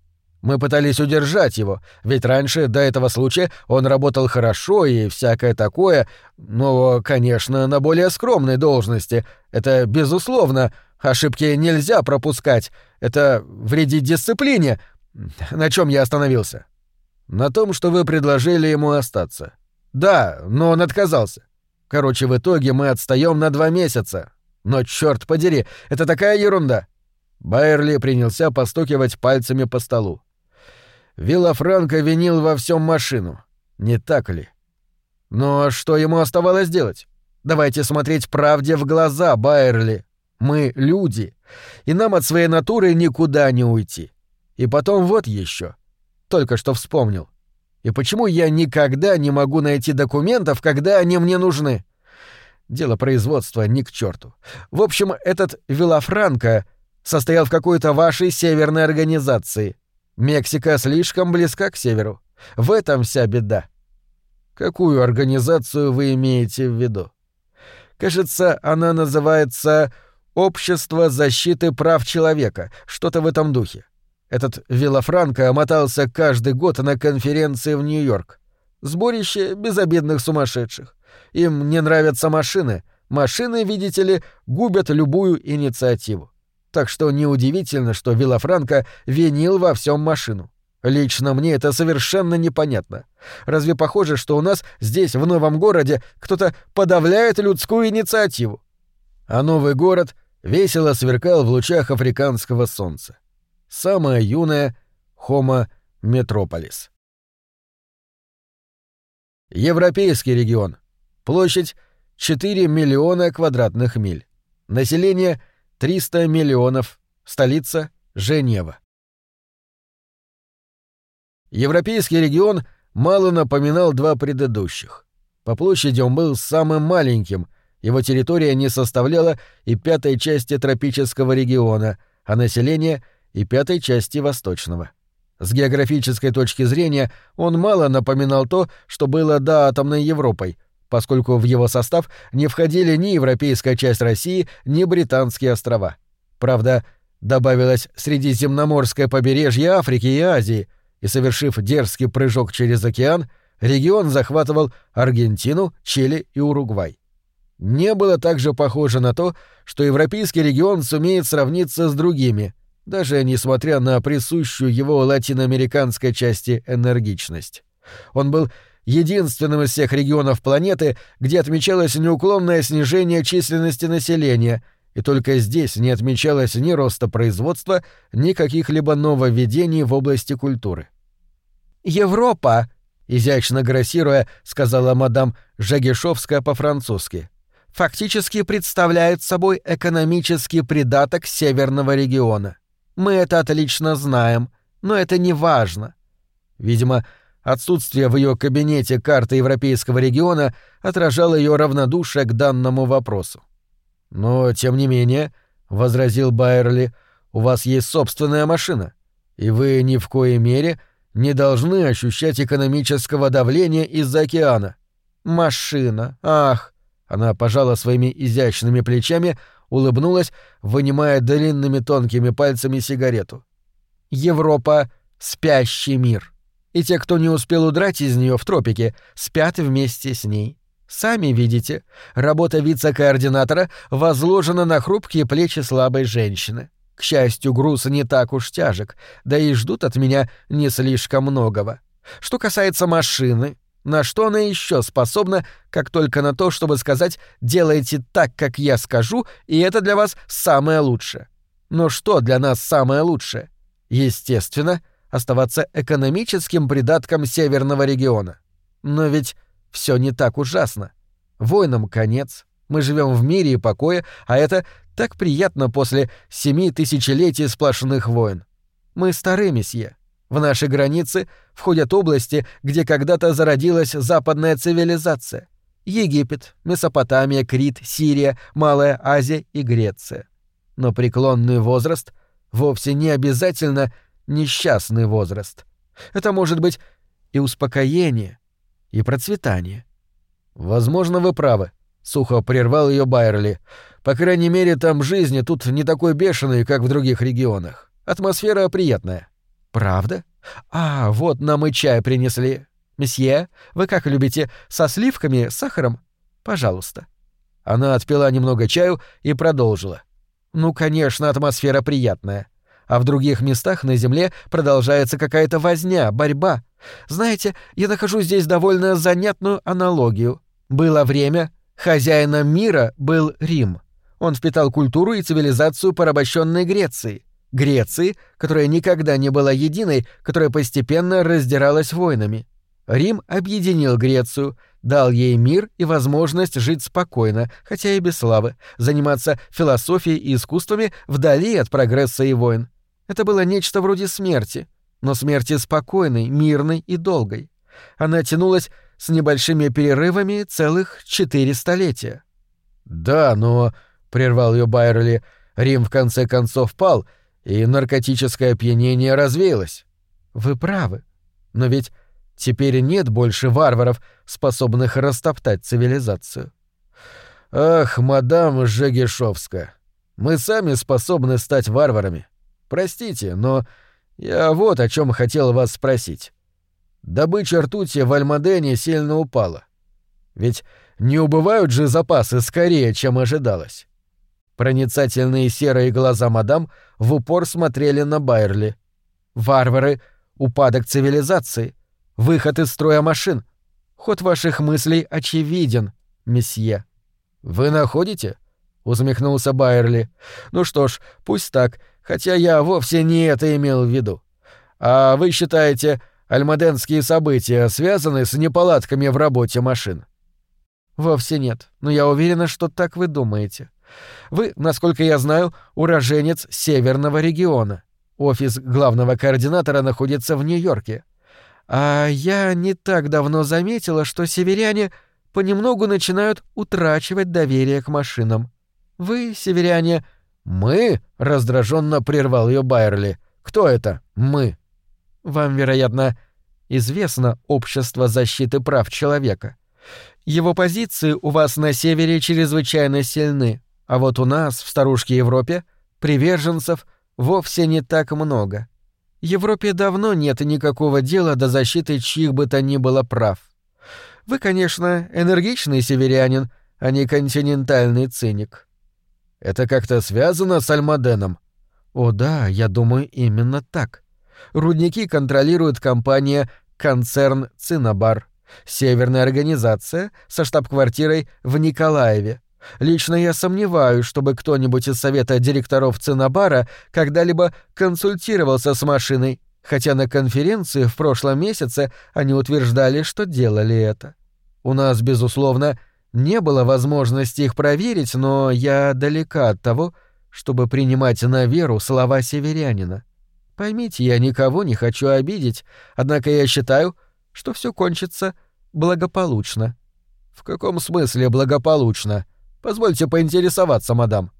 Мы пытались удержать его, ведь раньше, до этого случая, он работал хорошо и всякое такое, но, конечно, на более скромной должности. Это безусловно. Ошибки нельзя пропускать. Это вредит дисциплине. На чем я остановился? На том, что вы предложили ему остаться. Да, но он отказался. Короче, в итоге мы отстаем на два месяца. Но черт подери, это такая ерунда. Байерли принялся постукивать пальцами по столу. Вилла Франко винил во всем машину. Не так ли? Но что ему оставалось делать? Давайте смотреть правде в глаза, Байерли. Мы люди, и нам от своей натуры никуда не уйти. И потом вот еще. Только что вспомнил. И почему я никогда не могу найти документов, когда они мне нужны? Дело производства ни к черту. В общем, этот Вилафранко состоял в какой-то вашей северной организации. Мексика слишком близка к северу. В этом вся беда. Какую организацию вы имеете в виду? Кажется, она называется «Общество защиты прав человека», что-то в этом духе. Этот Вилафранко мотался каждый год на конференции в Нью-Йорк. Сборище безобидных сумасшедших. Им не нравятся машины. Машины, видите ли, губят любую инициативу. Так что неудивительно, что Вилафранко винил во всем машину. Лично мне это совершенно непонятно. Разве похоже, что у нас здесь, в новом городе, кто-то подавляет людскую инициативу? А новый город весело сверкал в лучах африканского солнца. Самая юная Metropolis. Европейский регион. Площадь 4 миллиона квадратных миль. Население 300 миллионов. Столица Женева. Европейский регион мало напоминал два предыдущих. По площади он был самым маленьким, его территория не составляла и пятой части тропического региона, а население — и пятой части восточного. С географической точки зрения он мало напоминал то, что было до атомной Европой, поскольку в его состав не входили ни европейская часть России, ни британские острова. Правда, добавилось Средиземноморское побережье Африки и Азии, и, совершив дерзкий прыжок через океан, регион захватывал Аргентину, Чили и Уругвай. Не было также похоже на то, что европейский регион сумеет сравниться с другими — даже несмотря на присущую его латиноамериканской части энергичность. Он был единственным из всех регионов планеты, где отмечалось неуклонное снижение численности населения, и только здесь не отмечалось ни роста производства, ни каких-либо нововведений в области культуры. «Европа!» — изящно грассируя, сказала мадам Жагишовская по-французски. «Фактически представляет собой экономический придаток северного региона. Мы это отлично знаем, но это не важно. Видимо, отсутствие в ее кабинете карты европейского региона отражало ее равнодушие к данному вопросу. Но, тем не менее, — возразил Байерли, — у вас есть собственная машина, и вы ни в коей мере не должны ощущать экономического давления из-за океана. Машина, ах! Она пожала своими изящными плечами, улыбнулась, вынимая длинными тонкими пальцами сигарету. Европа — спящий мир. И те, кто не успел удрать из нее в тропике, спят вместе с ней. Сами видите, работа вице-координатора возложена на хрупкие плечи слабой женщины. К счастью, груз не так уж тяжек, да и ждут от меня не слишком многого. Что касается машины, на что она еще способна, как только на то, чтобы сказать «делайте так, как я скажу, и это для вас самое лучшее». Но что для нас самое лучшее? Естественно, оставаться экономическим придатком северного региона. Но ведь все не так ужасно. Войнам конец. Мы живем в мире и покое, а это так приятно после семи тысячелетий сплошных войн. Мы стары, месье. В наши границы входят области, где когда-то зародилась западная цивилизация. Египет, Месопотамия, Крит, Сирия, Малая Азия и Греция. Но преклонный возраст вовсе не обязательно несчастный возраст. Это может быть и успокоение, и процветание. Возможно, вы правы, сухо прервал ее Байерли. По крайней мере, там жизни тут не такой бешеной, как в других регионах. Атмосфера приятная. «Правда? А, вот нам и чай принесли. Месье, вы как любите, со сливками, с сахаром? Пожалуйста». Она отпила немного чаю и продолжила. «Ну, конечно, атмосфера приятная. А в других местах на Земле продолжается какая-то возня, борьба. Знаете, я нахожу здесь довольно занятную аналогию. Было время, хозяином мира был Рим. Он впитал культуру и цивилизацию порабощенной Греции. Греции, которая никогда не была единой, которая постепенно раздиралась войнами. Рим объединил Грецию, дал ей мир и возможность жить спокойно, хотя и без славы, заниматься философией и искусствами вдали от прогресса и войн. Это было нечто вроде смерти, но смерти спокойной, мирной и долгой. Она тянулась с небольшими перерывами целых четыре столетия. «Да, но...» — прервал ее Байерли. «Рим в конце концов пал, и наркотическое опьянение развеялось». «Вы правы. Но ведь теперь нет больше варваров, способных растоптать цивилизацию». «Ах, мадам Жегишовская, мы сами способны стать варварами. Простите, но я вот о чем хотел вас спросить. Добыча ртути в Альмадене сильно упала. Ведь не убывают же запасы скорее, чем ожидалось. Проницательные серые глаза мадам в упор смотрели на Байерли. «Варвары, упадок цивилизации, выход из строя машин. Ход ваших мыслей очевиден, месье». «Вы находите?» — усмехнулся Байерли. «Ну что ж, пусть так, хотя я вовсе не это имел в виду. А вы считаете, альмаденские события связаны с неполадками в работе машин?» «Вовсе нет, но я уверена, что так вы думаете. Вы, насколько я знаю, уроженец северного региона. Офис главного координатора находится в Нью-Йорке. А я не так давно заметила, что северяне понемногу начинают утрачивать доверие к машинам. Вы, северяне, мы раздраженно прервал ее Байерли. Кто это? Мы. Вам, вероятно, известно общество защиты прав человека. Его позиции у вас на севере чрезвычайно сильны, а вот у нас, в старушке Европе, приверженцев вовсе не так много. Европе давно нет никакого дела до защиты чьих бы то ни было прав. Вы, конечно, энергичный северянин, а не континентальный циник. Это как-то связано с Альмаденом? О да, я думаю, именно так. Рудники контролирует компания «Концерн Цинабар», северная организация со штаб-квартирой в Николаеве. Лично я сомневаюсь, чтобы кто-нибудь из совета директоров Цинабара когда-либо консультировался с машиной, хотя на конференции в прошлом месяце они утверждали, что делали это. У нас, безусловно, не было возможности их проверить, но я далека от того, чтобы принимать на веру слова северянина. Поймите, я никого не хочу обидеть, однако я считаю, что все кончится благополучно. В каком смысле благополучно? Позвольте поинтересоваться, мадам.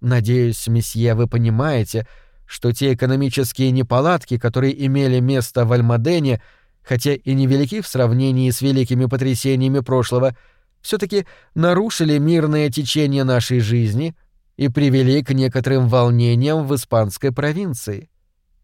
Надеюсь, месье, вы понимаете, что те экономические неполадки, которые имели место в Альмадене, хотя и невелики в сравнении с великими потрясениями прошлого, все таки нарушили мирное течение нашей жизни и привели к некоторым волнениям в испанской провинции.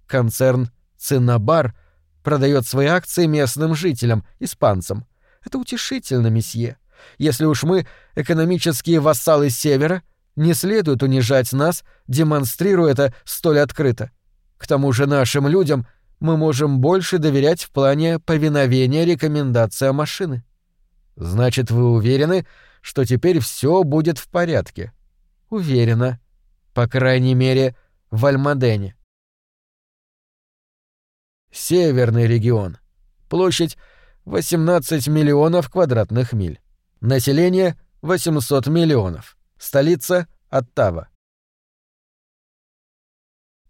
Концерн «Циннабар» продает свои акции местным жителям, испанцам. Это утешительно, месье. Если уж мы экономические вассалы Севера, не следует унижать нас, демонстрируя это столь открыто. К тому же нашим людям мы можем больше доверять в плане повиновения рекомендациям машины. Значит, вы уверены, что теперь все будет в порядке? Уверена. По крайней мере, в Альмадене. Северный регион. Площадь 18 миллионов квадратных миль. Население 800 миллионов. Столица Оттава.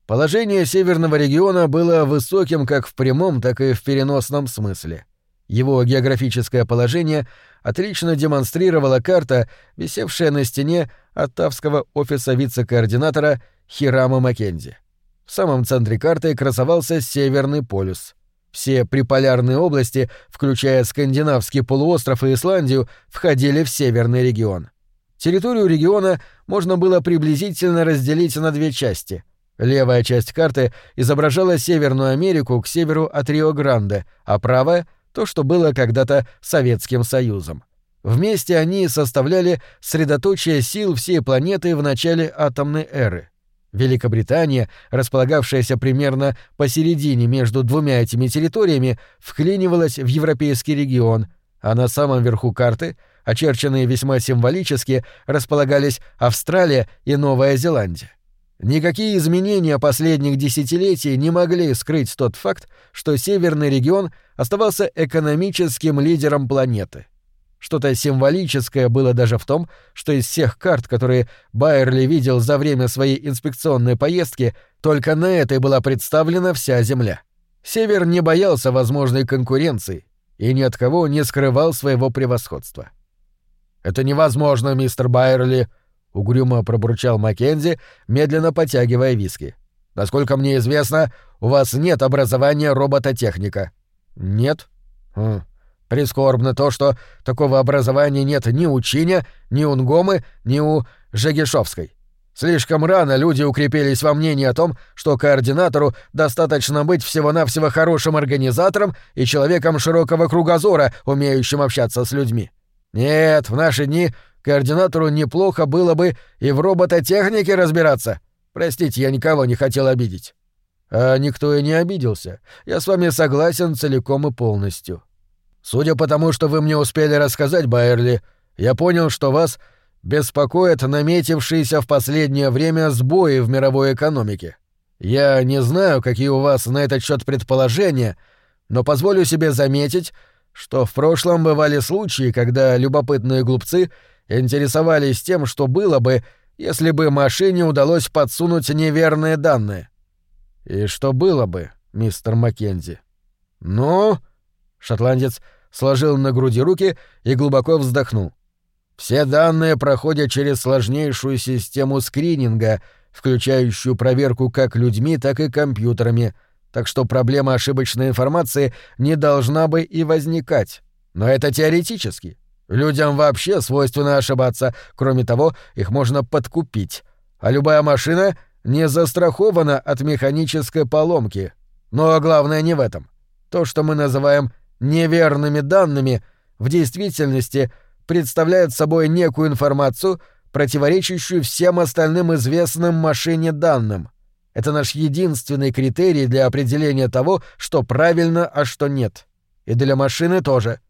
Положение северного региона было высоким как в прямом, так и в переносном смысле. Его географическое положение отлично демонстрировала карта, висевшая на стене оттавского офиса вице-координатора Хирама Маккензи. В самом центре карты красовался Северный полюс. Все приполярные области, включая Скандинавский полуостров и Исландию, входили в Северный регион. Территорию региона можно было приблизительно разделить на две части. Левая часть карты изображала Северную Америку к северу от Рио-Гранде, а правая — то, что было когда-то Советским Союзом. Вместе они составляли средоточие сил всей планеты в начале атомной эры. Великобритания, располагавшаяся примерно посередине между двумя этими территориями, вклинивалась в европейский регион, а на самом верху карты, очерченные весьма символически, располагались Австралия и Новая Зеландия. Никакие изменения последних десятилетий не могли скрыть тот факт, что северный регион оставался экономическим лидером планеты. Что-то символическое было даже в том, что из всех карт, которые Байерли видел за время своей инспекционной поездки, только на этой была представлена вся Земля. Север не боялся возможной конкуренции и ни от кого не скрывал своего превосходства. «Это невозможно, мистер Байерли», — угрюмо пробурчал Маккензи, медленно потягивая виски. «Насколько мне известно, у вас нет образования робототехника». «Нет?» хм. «Прискорбно то, что такого образования нет ни у Чиня, ни у Нгомы, ни у Жегешовской. Слишком рано люди укрепились во мнении о том, что координатору достаточно быть всего-навсего хорошим организатором и человеком широкого кругозора, умеющим общаться с людьми. Нет, в наши дни координатору неплохо было бы и в робототехнике разбираться. Простите, я никого не хотел обидеть. А никто и не обиделся. Я с вами согласен целиком и полностью. Судя по тому, что вы мне успели рассказать, Байерли, я понял, что вас беспокоят наметившиеся в последнее время сбои в мировой экономике. Я не знаю, какие у вас на этот счет предположения, но позволю себе заметить, что в прошлом бывали случаи, когда любопытные глупцы интересовались тем, что было бы, если бы машине удалось подсунуть неверные данные. И что было бы, мистер Маккензи? Ну, шотландец сложил на груди руки и глубоко вздохнул. Все данные проходят через сложнейшую систему скрининга, включающую проверку как людьми, так и компьютерами — так что проблема ошибочной информации не должна бы и возникать. Но это теоретически. Людям вообще свойственно ошибаться, кроме того, их можно подкупить. А любая машина не застрахована от механической поломки. Но главное не в этом. То, что мы называем неверными данными, в действительности представляет собой некую информацию, противоречащую всем остальным известным машине данным — это наш единственный критерий для определения того, что правильно, а что нет. И для машины тоже.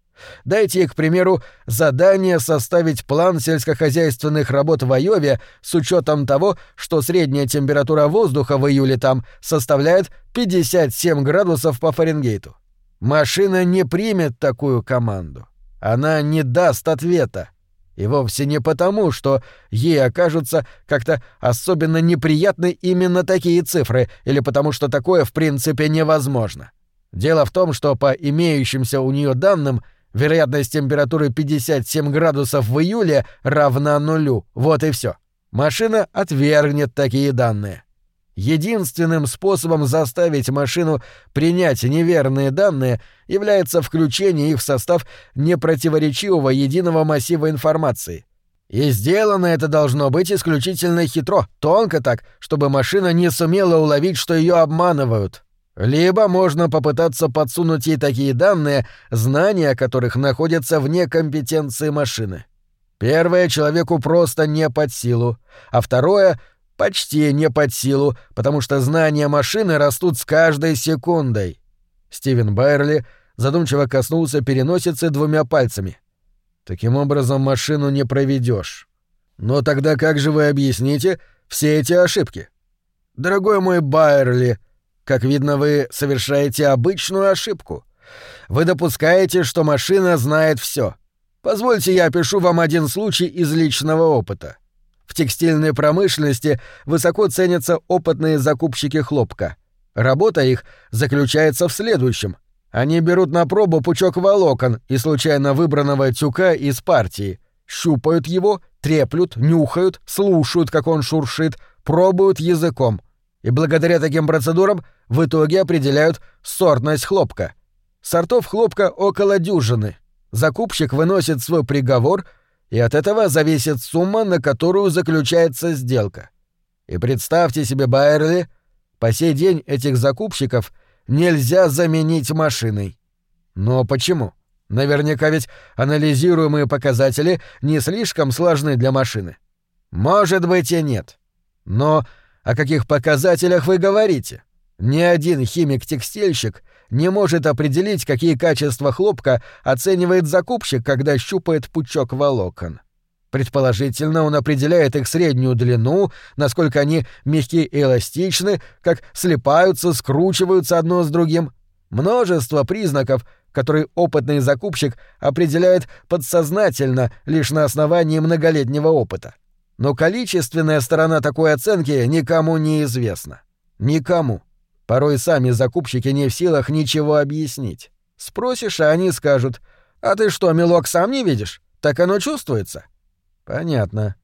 Дайте ей, к примеру, задание составить план сельскохозяйственных работ в Айове с учетом того, что средняя температура воздуха в июле там составляет 57 градусов по Фаренгейту. Машина не примет такую команду. Она не даст ответа. И вовсе не потому, что ей окажутся как-то особенно неприятны именно такие цифры, или потому что такое в принципе невозможно. Дело в том, что по имеющимся у нее данным вероятность температуры 57 градусов в июле равна нулю. Вот и все. Машина отвергнет такие данные. Единственным способом заставить машину принять неверные данные является включение их в состав непротиворечивого единого массива информации. И сделано это должно быть исключительно хитро, тонко так, чтобы машина не сумела уловить, что ее обманывают. Либо можно попытаться подсунуть ей такие данные, знания которых находятся вне компетенции машины. Первое человеку просто не под силу, а второе — Почти не под силу, потому что знания машины растут с каждой секундой. Стивен Байерли задумчиво коснулся переносицы двумя пальцами. Таким образом, машину не проведешь. Но тогда как же вы объясните все эти ошибки? Дорогой мой Байерли, как видно, вы совершаете обычную ошибку. Вы допускаете, что машина знает все. Позвольте я опишу вам один случай из личного опыта. В текстильной промышленности высоко ценятся опытные закупщики хлопка. Работа их заключается в следующем. Они берут на пробу пучок волокон и случайно выбранного тюка из партии, щупают его, треплют, нюхают, слушают, как он шуршит, пробуют языком. И благодаря таким процедурам в итоге определяют сортность хлопка. Сортов хлопка около дюжины. Закупщик выносит свой приговор — и от этого зависит сумма, на которую заключается сделка. И представьте себе, Байерли, по сей день этих закупщиков нельзя заменить машиной. Но почему? Наверняка ведь анализируемые показатели не слишком сложны для машины. Может быть и нет. Но о каких показателях вы говорите? Ни один химик-текстильщик не может определить, какие качества хлопка оценивает закупщик, когда щупает пучок волокон. Предположительно, он определяет их среднюю длину, насколько они мягкие и эластичны, как слипаются, скручиваются одно с другим. Множество признаков, которые опытный закупщик определяет подсознательно лишь на основании многолетнего опыта. Но количественная сторона такой оценки никому не известна. Никому. Порой сами закупщики не в силах ничего объяснить. Спросишь, а они скажут, «А ты что, милок, сам не видишь? Так оно чувствуется». Понятно.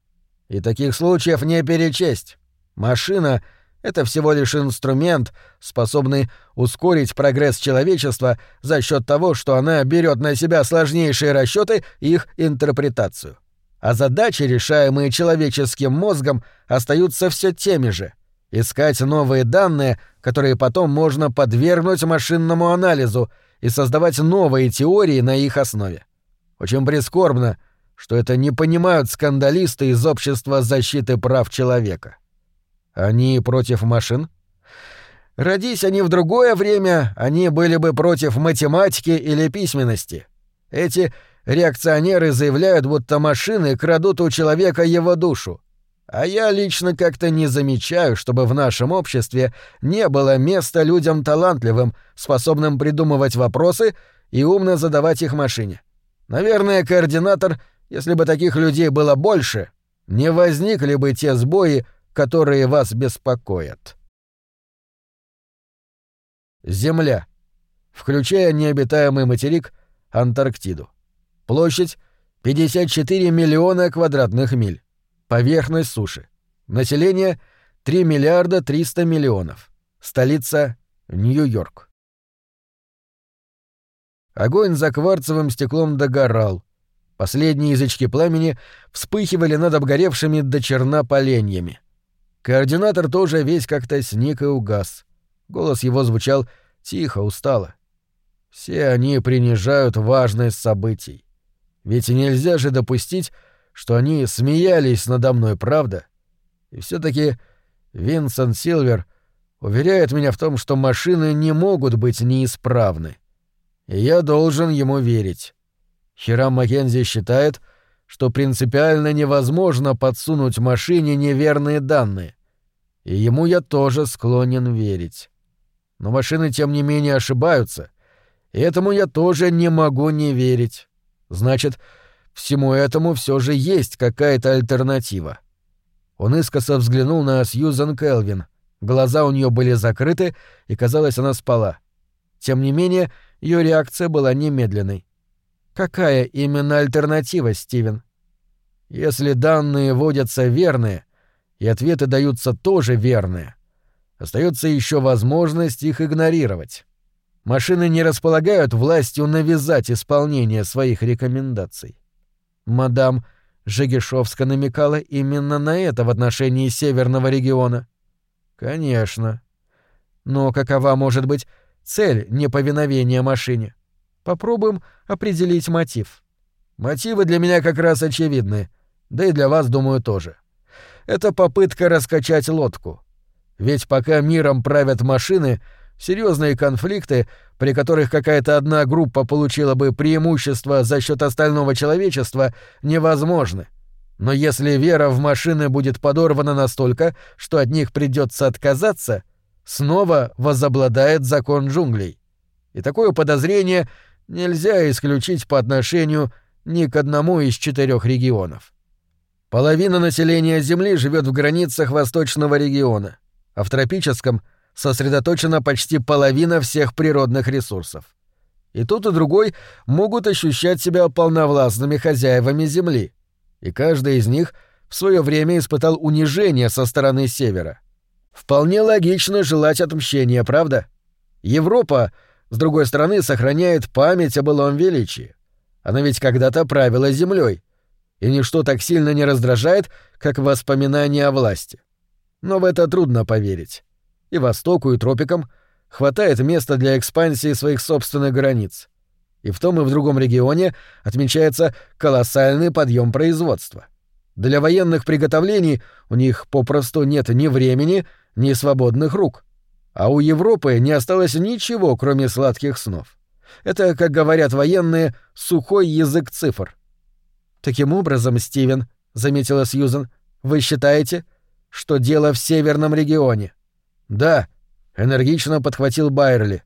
И таких случаев не перечесть. Машина — это всего лишь инструмент, способный ускорить прогресс человечества за счет того, что она берет на себя сложнейшие расчеты и их интерпретацию. А задачи, решаемые человеческим мозгом, остаются все теми же — искать новые данные, которые потом можно подвергнуть машинному анализу и создавать новые теории на их основе. Очень прискорбно — что это не понимают скандалисты из общества защиты прав человека. Они против машин? Родись они в другое время, они были бы против математики или письменности. Эти реакционеры заявляют, будто машины крадут у человека его душу. А я лично как-то не замечаю, чтобы в нашем обществе не было места людям талантливым, способным придумывать вопросы и умно задавать их машине. Наверное, координатор — если бы таких людей было больше, не возникли бы те сбои, которые вас беспокоят. Земля. Включая необитаемый материк Антарктиду. Площадь 54 миллиона квадратных миль. Поверхность суши. Население 3 миллиарда 300 миллионов. Столица Нью-Йорк. Огонь за кварцевым стеклом догорал, Последние язычки пламени вспыхивали над обгоревшими до черна поленьями. Координатор тоже весь как-то сник и угас. Голос его звучал тихо, устало. Все они принижают важность событий. Ведь нельзя же допустить, что они смеялись надо мной, правда? И все таки Винсент Силвер уверяет меня в том, что машины не могут быть неисправны. И я должен ему верить. Хирам Маккензи считает, что принципиально невозможно подсунуть машине неверные данные. И ему я тоже склонен верить. Но машины, тем не менее, ошибаются. И этому я тоже не могу не верить. Значит, всему этому все же есть какая-то альтернатива. Он искоса взглянул на Сьюзан Келвин. Глаза у нее были закрыты, и, казалось, она спала. Тем не менее, ее реакция была немедленной. Какая именно альтернатива, Стивен? Если данные вводятся верные, и ответы даются тоже верные, остается еще возможность их игнорировать. Машины не располагают властью навязать исполнение своих рекомендаций. Мадам Жегешовска намекала именно на это в отношении северного региона. Конечно. Но какова может быть цель неповиновения машине? Попробуем определить мотив. Мотивы для меня как раз очевидны, да и для вас, думаю, тоже. Это попытка раскачать лодку. Ведь пока миром правят машины, серьезные конфликты, при которых какая-то одна группа получила бы преимущество за счет остального человечества, невозможны. Но если вера в машины будет подорвана настолько, что от них придется отказаться, снова возобладает закон джунглей. И такое подозрение нельзя исключить по отношению ни к одному из четырех регионов. Половина населения Земли живет в границах восточного региона, а в тропическом сосредоточена почти половина всех природных ресурсов. И тот, и другой могут ощущать себя полновластными хозяевами Земли, и каждый из них в свое время испытал унижение со стороны Севера. Вполне логично желать отмщения, правда? Европа с другой стороны, сохраняет память о былом величии. Она ведь когда-то правила землей, и ничто так сильно не раздражает, как воспоминания о власти. Но в это трудно поверить. И Востоку, и тропикам хватает места для экспансии своих собственных границ. И в том и в другом регионе отмечается колоссальный подъем производства. Для военных приготовлений у них попросту нет ни времени, ни свободных рук. А у Европы не осталось ничего, кроме сладких снов. Это, как говорят военные, сухой язык цифр. Таким образом, Стивен, — заметила Сьюзен. «Вы считаете, что дело в северном регионе?» «Да», — энергично подхватил Байерли.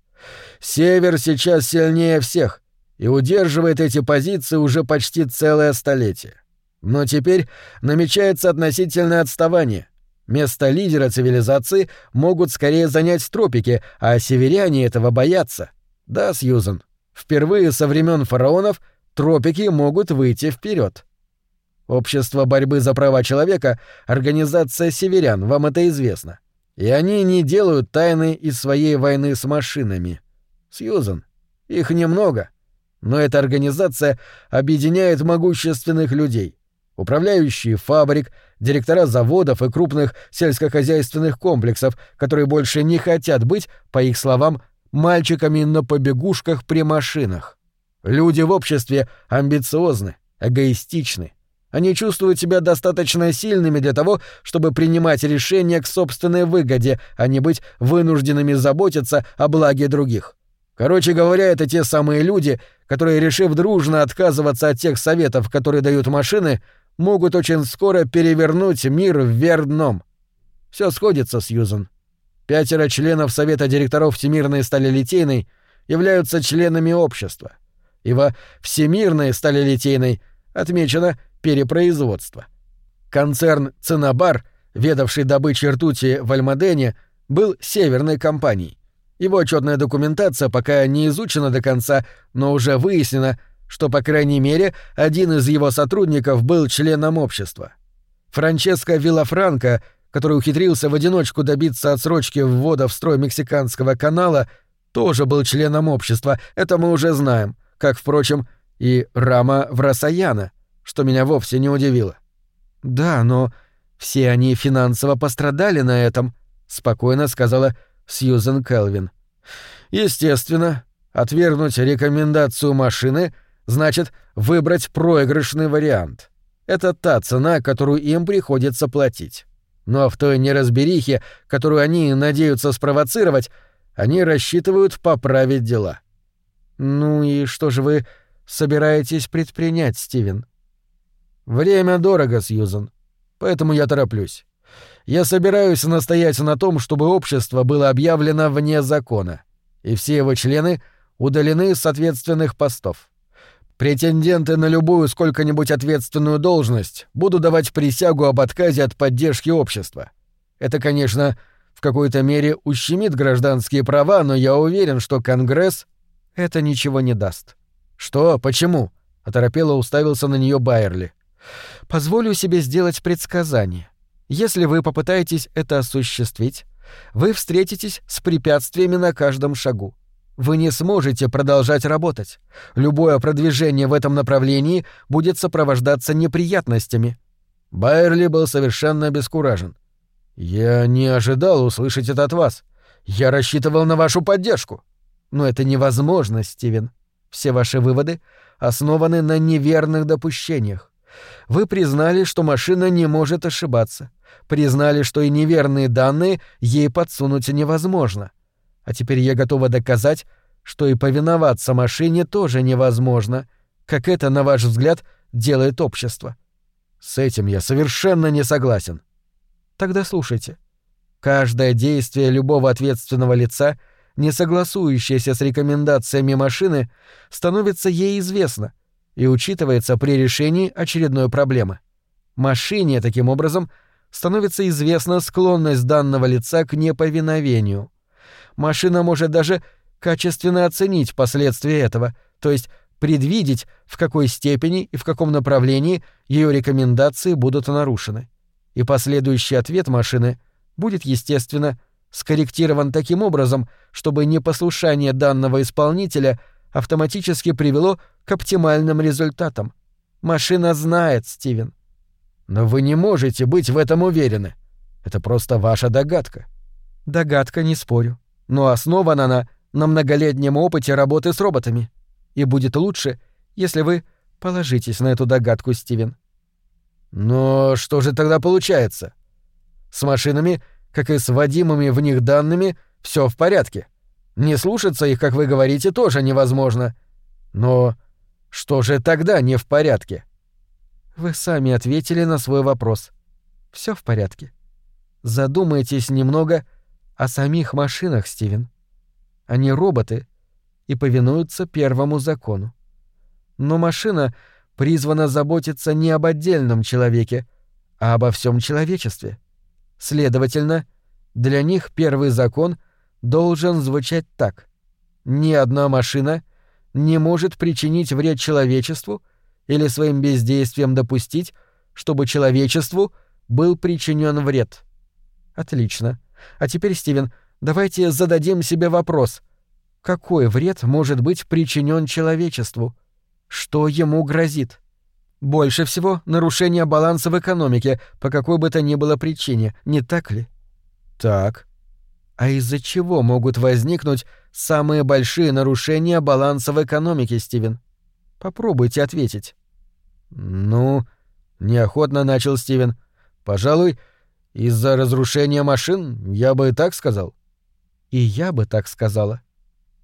«Север сейчас сильнее всех и удерживает эти позиции уже почти целое столетие. Но теперь намечается относительное отставание. Место лидера цивилизации могут скорее занять тропики, а северяне этого боятся. Да, Сьюзен, впервые со времен фараонов тропики могут выйти вперед. Общество борьбы за права человека — организация северян, вам это известно. И они не делают тайны из своей войны с машинами. Сьюзен, их немного. Но эта организация объединяет могущественных людей. Управляющие фабрик, директора заводов и крупных сельскохозяйственных комплексов, которые больше не хотят быть, по их словам, мальчиками на побегушках при машинах. Люди в обществе амбициозны, эгоистичны, они чувствуют себя достаточно сильными для того, чтобы принимать решения к собственной выгоде, а не быть вынужденными заботиться о благе других. Короче говоря, это те самые люди, которые, решив дружно отказываться от тех советов, которые дают машины, могут очень скоро перевернуть мир вверх дном. Все сходится, Сьюзен. Пятеро членов Совета директоров Всемирной сталелитейной являются членами общества. И во Всемирной сталелитейной отмечено перепроизводства. Концерн «Ценобар», ведавший добычей ртути в Альмадене, был северной компанией. Его отчетная документация пока не изучена до конца, но уже выяснено, что, по крайней мере, один из его сотрудников был членом общества. Франческо Виллафранко, который ухитрился в одиночку добиться отсрочки ввода в строй Мексиканского канала, тоже был членом общества, это мы уже знаем, как, впрочем, и Рама Врасаяна, что меня вовсе не удивило. «Да, но все они финансово пострадали на этом», — спокойно сказала Сьюзен Келвин. «Естественно, отвергнуть рекомендацию машины значит выбрать проигрышный вариант. Это та цена, которую им приходится платить. Но в той неразберихе, которую они надеются спровоцировать, они рассчитывают поправить дела». «Ну и что же вы собираетесь предпринять, Стивен?» Время дорого, Сьюзан. Поэтому я тороплюсь. Я собираюсь настоять на том, чтобы общество было объявлено вне закона, и все его члены удалены с ответственных постов. Претенденты на любую сколько-нибудь ответственную должность будут давать присягу об отказе от поддержки общества. Это, конечно, в какой-то мере ущемит гражданские права, но я уверен, что Конгресс это ничего не даст. Что? Почему? оторопело уставился на нее Байерли. Позволю себе сделать предсказание. Если вы попытаетесь это осуществить, вы встретитесь с препятствиями на каждом шагу. Вы не сможете продолжать работать. Любое продвижение в этом направлении будет сопровождаться неприятностями. Байерли был совершенно обескуражен. Я не ожидал услышать это от вас. Я рассчитывал на вашу поддержку. Но это невозможно, Стивен. Все ваши выводы основаны на неверных допущениях. Вы признали, что машина не может ошибаться. Признали, что и неверные данные ей подсунуть невозможно. А теперь я готова доказать, что и повиноваться машине тоже невозможно, как это, на ваш взгляд, делает общество. С этим я совершенно не согласен. Тогда слушайте. Каждое действие любого ответственного лица, не согласующееся с рекомендациями машины, становится ей известно — и учитывается при решении очередной проблемы. Машине, таким образом, становится известна склонность данного лица к неповиновению. Машина может даже качественно оценить последствия этого, то есть предвидеть, в какой степени и в каком направлении ее рекомендации будут нарушены. И последующий ответ машины будет, естественно, скорректирован таким образом, чтобы непослушание данного исполнителя автоматически привело к оптимальным результатам. Машина знает, Стивен. Но вы не можете быть в этом уверены. Это просто ваша догадка. Догадка, не спорю. Но основана она на многолетнем опыте работы с роботами. И будет лучше, если вы положитесь на эту догадку, Стивен. Но что же тогда получается? С машинами, как и с вводимыми в них данными, все в порядке. Не слушаться их, как вы говорите, тоже невозможно. Но что же тогда не в порядке? Вы сами ответили на свой вопрос. Все в порядке. Задумайтесь немного о самих машинах, Стивен. Они роботы и повинуются первому закону. Но машина призвана заботиться не об отдельном человеке, а обо всем человечестве. Следовательно, для них первый закон должен звучать так. Ни одна машина не может причинить вред человечеству или своим бездействием допустить, чтобы человечеству был причинен вред. Отлично. А теперь, Стивен, давайте зададим себе вопрос. Какой вред может быть причинен человечеству? Что ему грозит? Больше всего нарушение баланса в экономике, по какой бы то ни было причине, не так ли? Так. А из-за чего могут возникнуть самые большие нарушения баланса в экономике, Стивен? Попробуйте ответить. Ну, неохотно начал Стивен. Пожалуй, из-за разрушения машин, я бы так сказал. И я бы так сказала.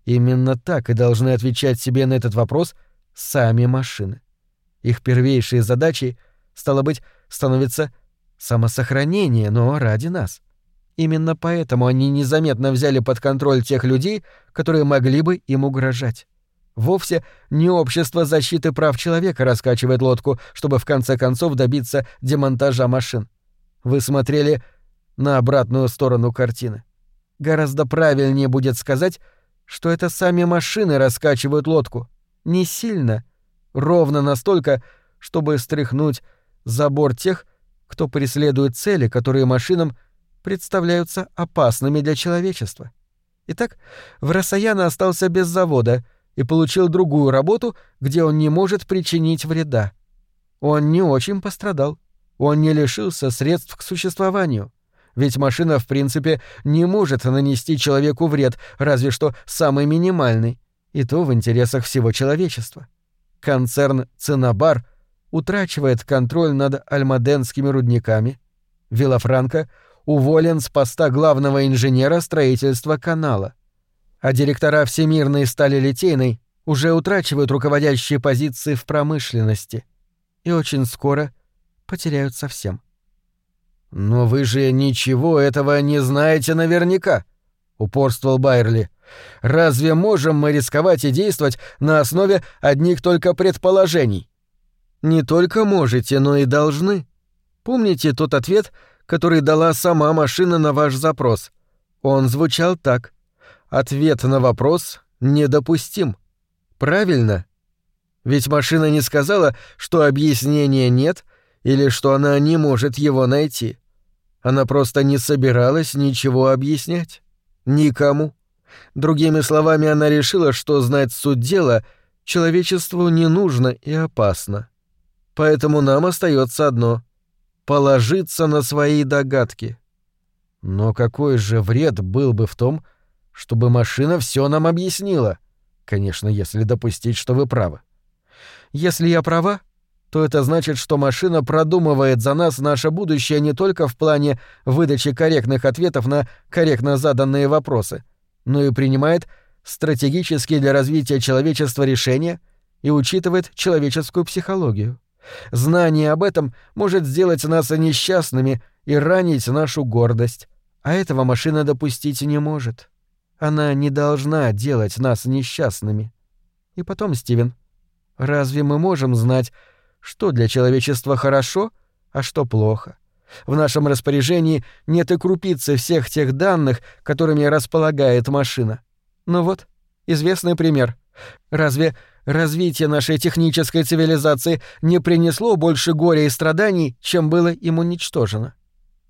Именно так и должны отвечать себе на этот вопрос сами машины. Их первейшей задачей, стало быть, становится самосохранение, но ради нас. Именно поэтому они незаметно взяли под контроль тех людей, которые могли бы им угрожать. Вовсе не общество защиты прав человека раскачивает лодку, чтобы в конце концов добиться демонтажа машин. Вы смотрели на обратную сторону картины. Гораздо правильнее будет сказать, что это сами машины раскачивают лодку. Не сильно, ровно настолько, чтобы стряхнуть забор тех, кто преследует цели, которые машинам представляются опасными для человечества. Итак, Врасаяна остался без завода и получил другую работу, где он не может причинить вреда. Он не очень пострадал. Он не лишился средств к существованию. Ведь машина, в принципе, не может нанести человеку вред, разве что самый минимальный, и то в интересах всего человечества. Концерн «Цинабар» утрачивает контроль над альмаденскими рудниками. Вилафранко уволен с поста главного инженера строительства канала. А директора Всемирной стали литейной уже утрачивают руководящие позиции в промышленности. И очень скоро потеряют совсем. «Но вы же ничего этого не знаете наверняка», — упорствовал Байерли. «Разве можем мы рисковать и действовать на основе одних только предположений?» «Не только можете, но и должны. Помните тот ответ, который дала сама машина на ваш запрос? Он звучал так. Ответ на вопрос недопустим. Правильно? Ведь машина не сказала, что объяснения нет или что она не может его найти. Она просто не собиралась ничего объяснять. Никому. Другими словами, она решила, что знать суть дела человечеству не нужно и опасно. Поэтому нам остается одно — положиться на свои догадки. Но какой же вред был бы в том, чтобы машина все нам объяснила? Конечно, если допустить, что вы правы. Если я права, то это значит, что машина продумывает за нас наше будущее не только в плане выдачи корректных ответов на корректно заданные вопросы, но и принимает стратегические для развития человечества решения и учитывает человеческую психологию. Знание об этом может сделать нас несчастными и ранить нашу гордость, а этого машина допустить не может. Она не должна делать нас несчастными. И потом, Стивен, разве мы можем знать, что для человечества хорошо, а что плохо. В нашем распоряжении нет и крупицы всех тех данных, которыми располагает машина. Ну вот, известный пример. Разве развитие нашей технической цивилизации не принесло больше горя и страданий, чем было им уничтожено?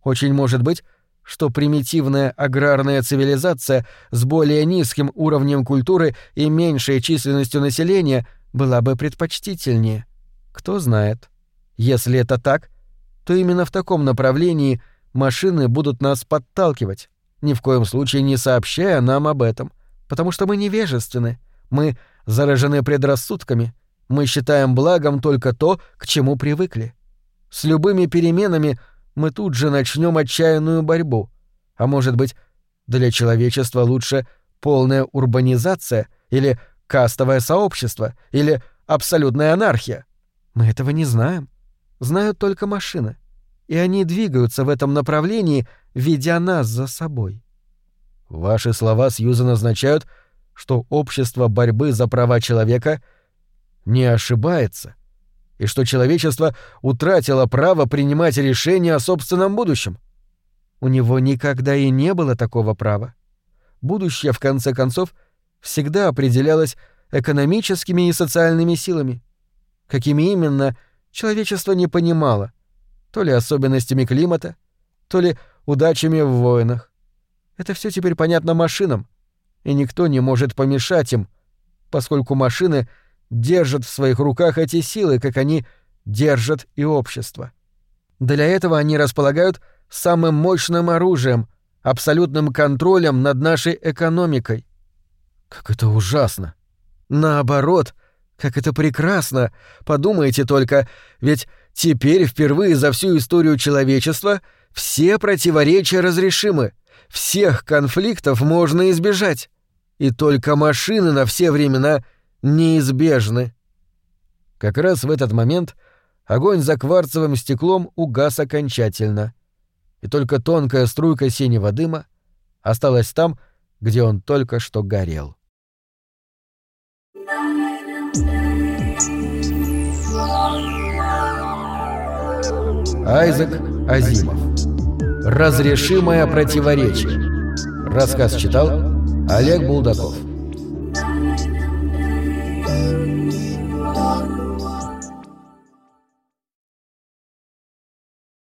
Очень может быть, что примитивная аграрная цивилизация с более низким уровнем культуры и меньшей численностью населения была бы предпочтительнее. Кто знает. Если это так, то именно в таком направлении машины будут нас подталкивать, ни в коем случае не сообщая нам об этом, потому что мы невежественны, мы заражены предрассудками, мы считаем благом только то, к чему привыкли. С любыми переменами мы тут же начнем отчаянную борьбу. А может быть, для человечества лучше полная урбанизация или кастовое сообщество или абсолютная анархия? Мы этого не знаем. знают только машины, и они двигаются в этом направлении, ведя нас за собой. Ваши слова, Сьюзен, означают, что общество борьбы за права человека не ошибается, и что человечество утратило право принимать решения о собственном будущем. У него никогда и не было такого права. Будущее, в конце концов, всегда определялось экономическими и социальными силами. Какими именно, человечество не понимало. То ли особенностями климата, то ли удачами в войнах. Это все теперь понятно машинам, и никто не может помешать им, поскольку машины держат в своих руках эти силы, как они держат и общество. Для этого они располагают самым мощным оружием, абсолютным контролем над нашей экономикой. Как это ужасно! Наоборот, как это прекрасно! Подумайте только, ведь теперь впервые за всю историю человечества все противоречия разрешимы, всех конфликтов можно избежать, и только машины на все времена неизбежны. Как раз в этот момент огонь за кварцевым стеклом угас окончательно, и только тонкая струйка синего дыма осталась там, где он только что горел. Айзек Азимов. Разрешимое противоречие. Рассказ читал Олег Булдаков.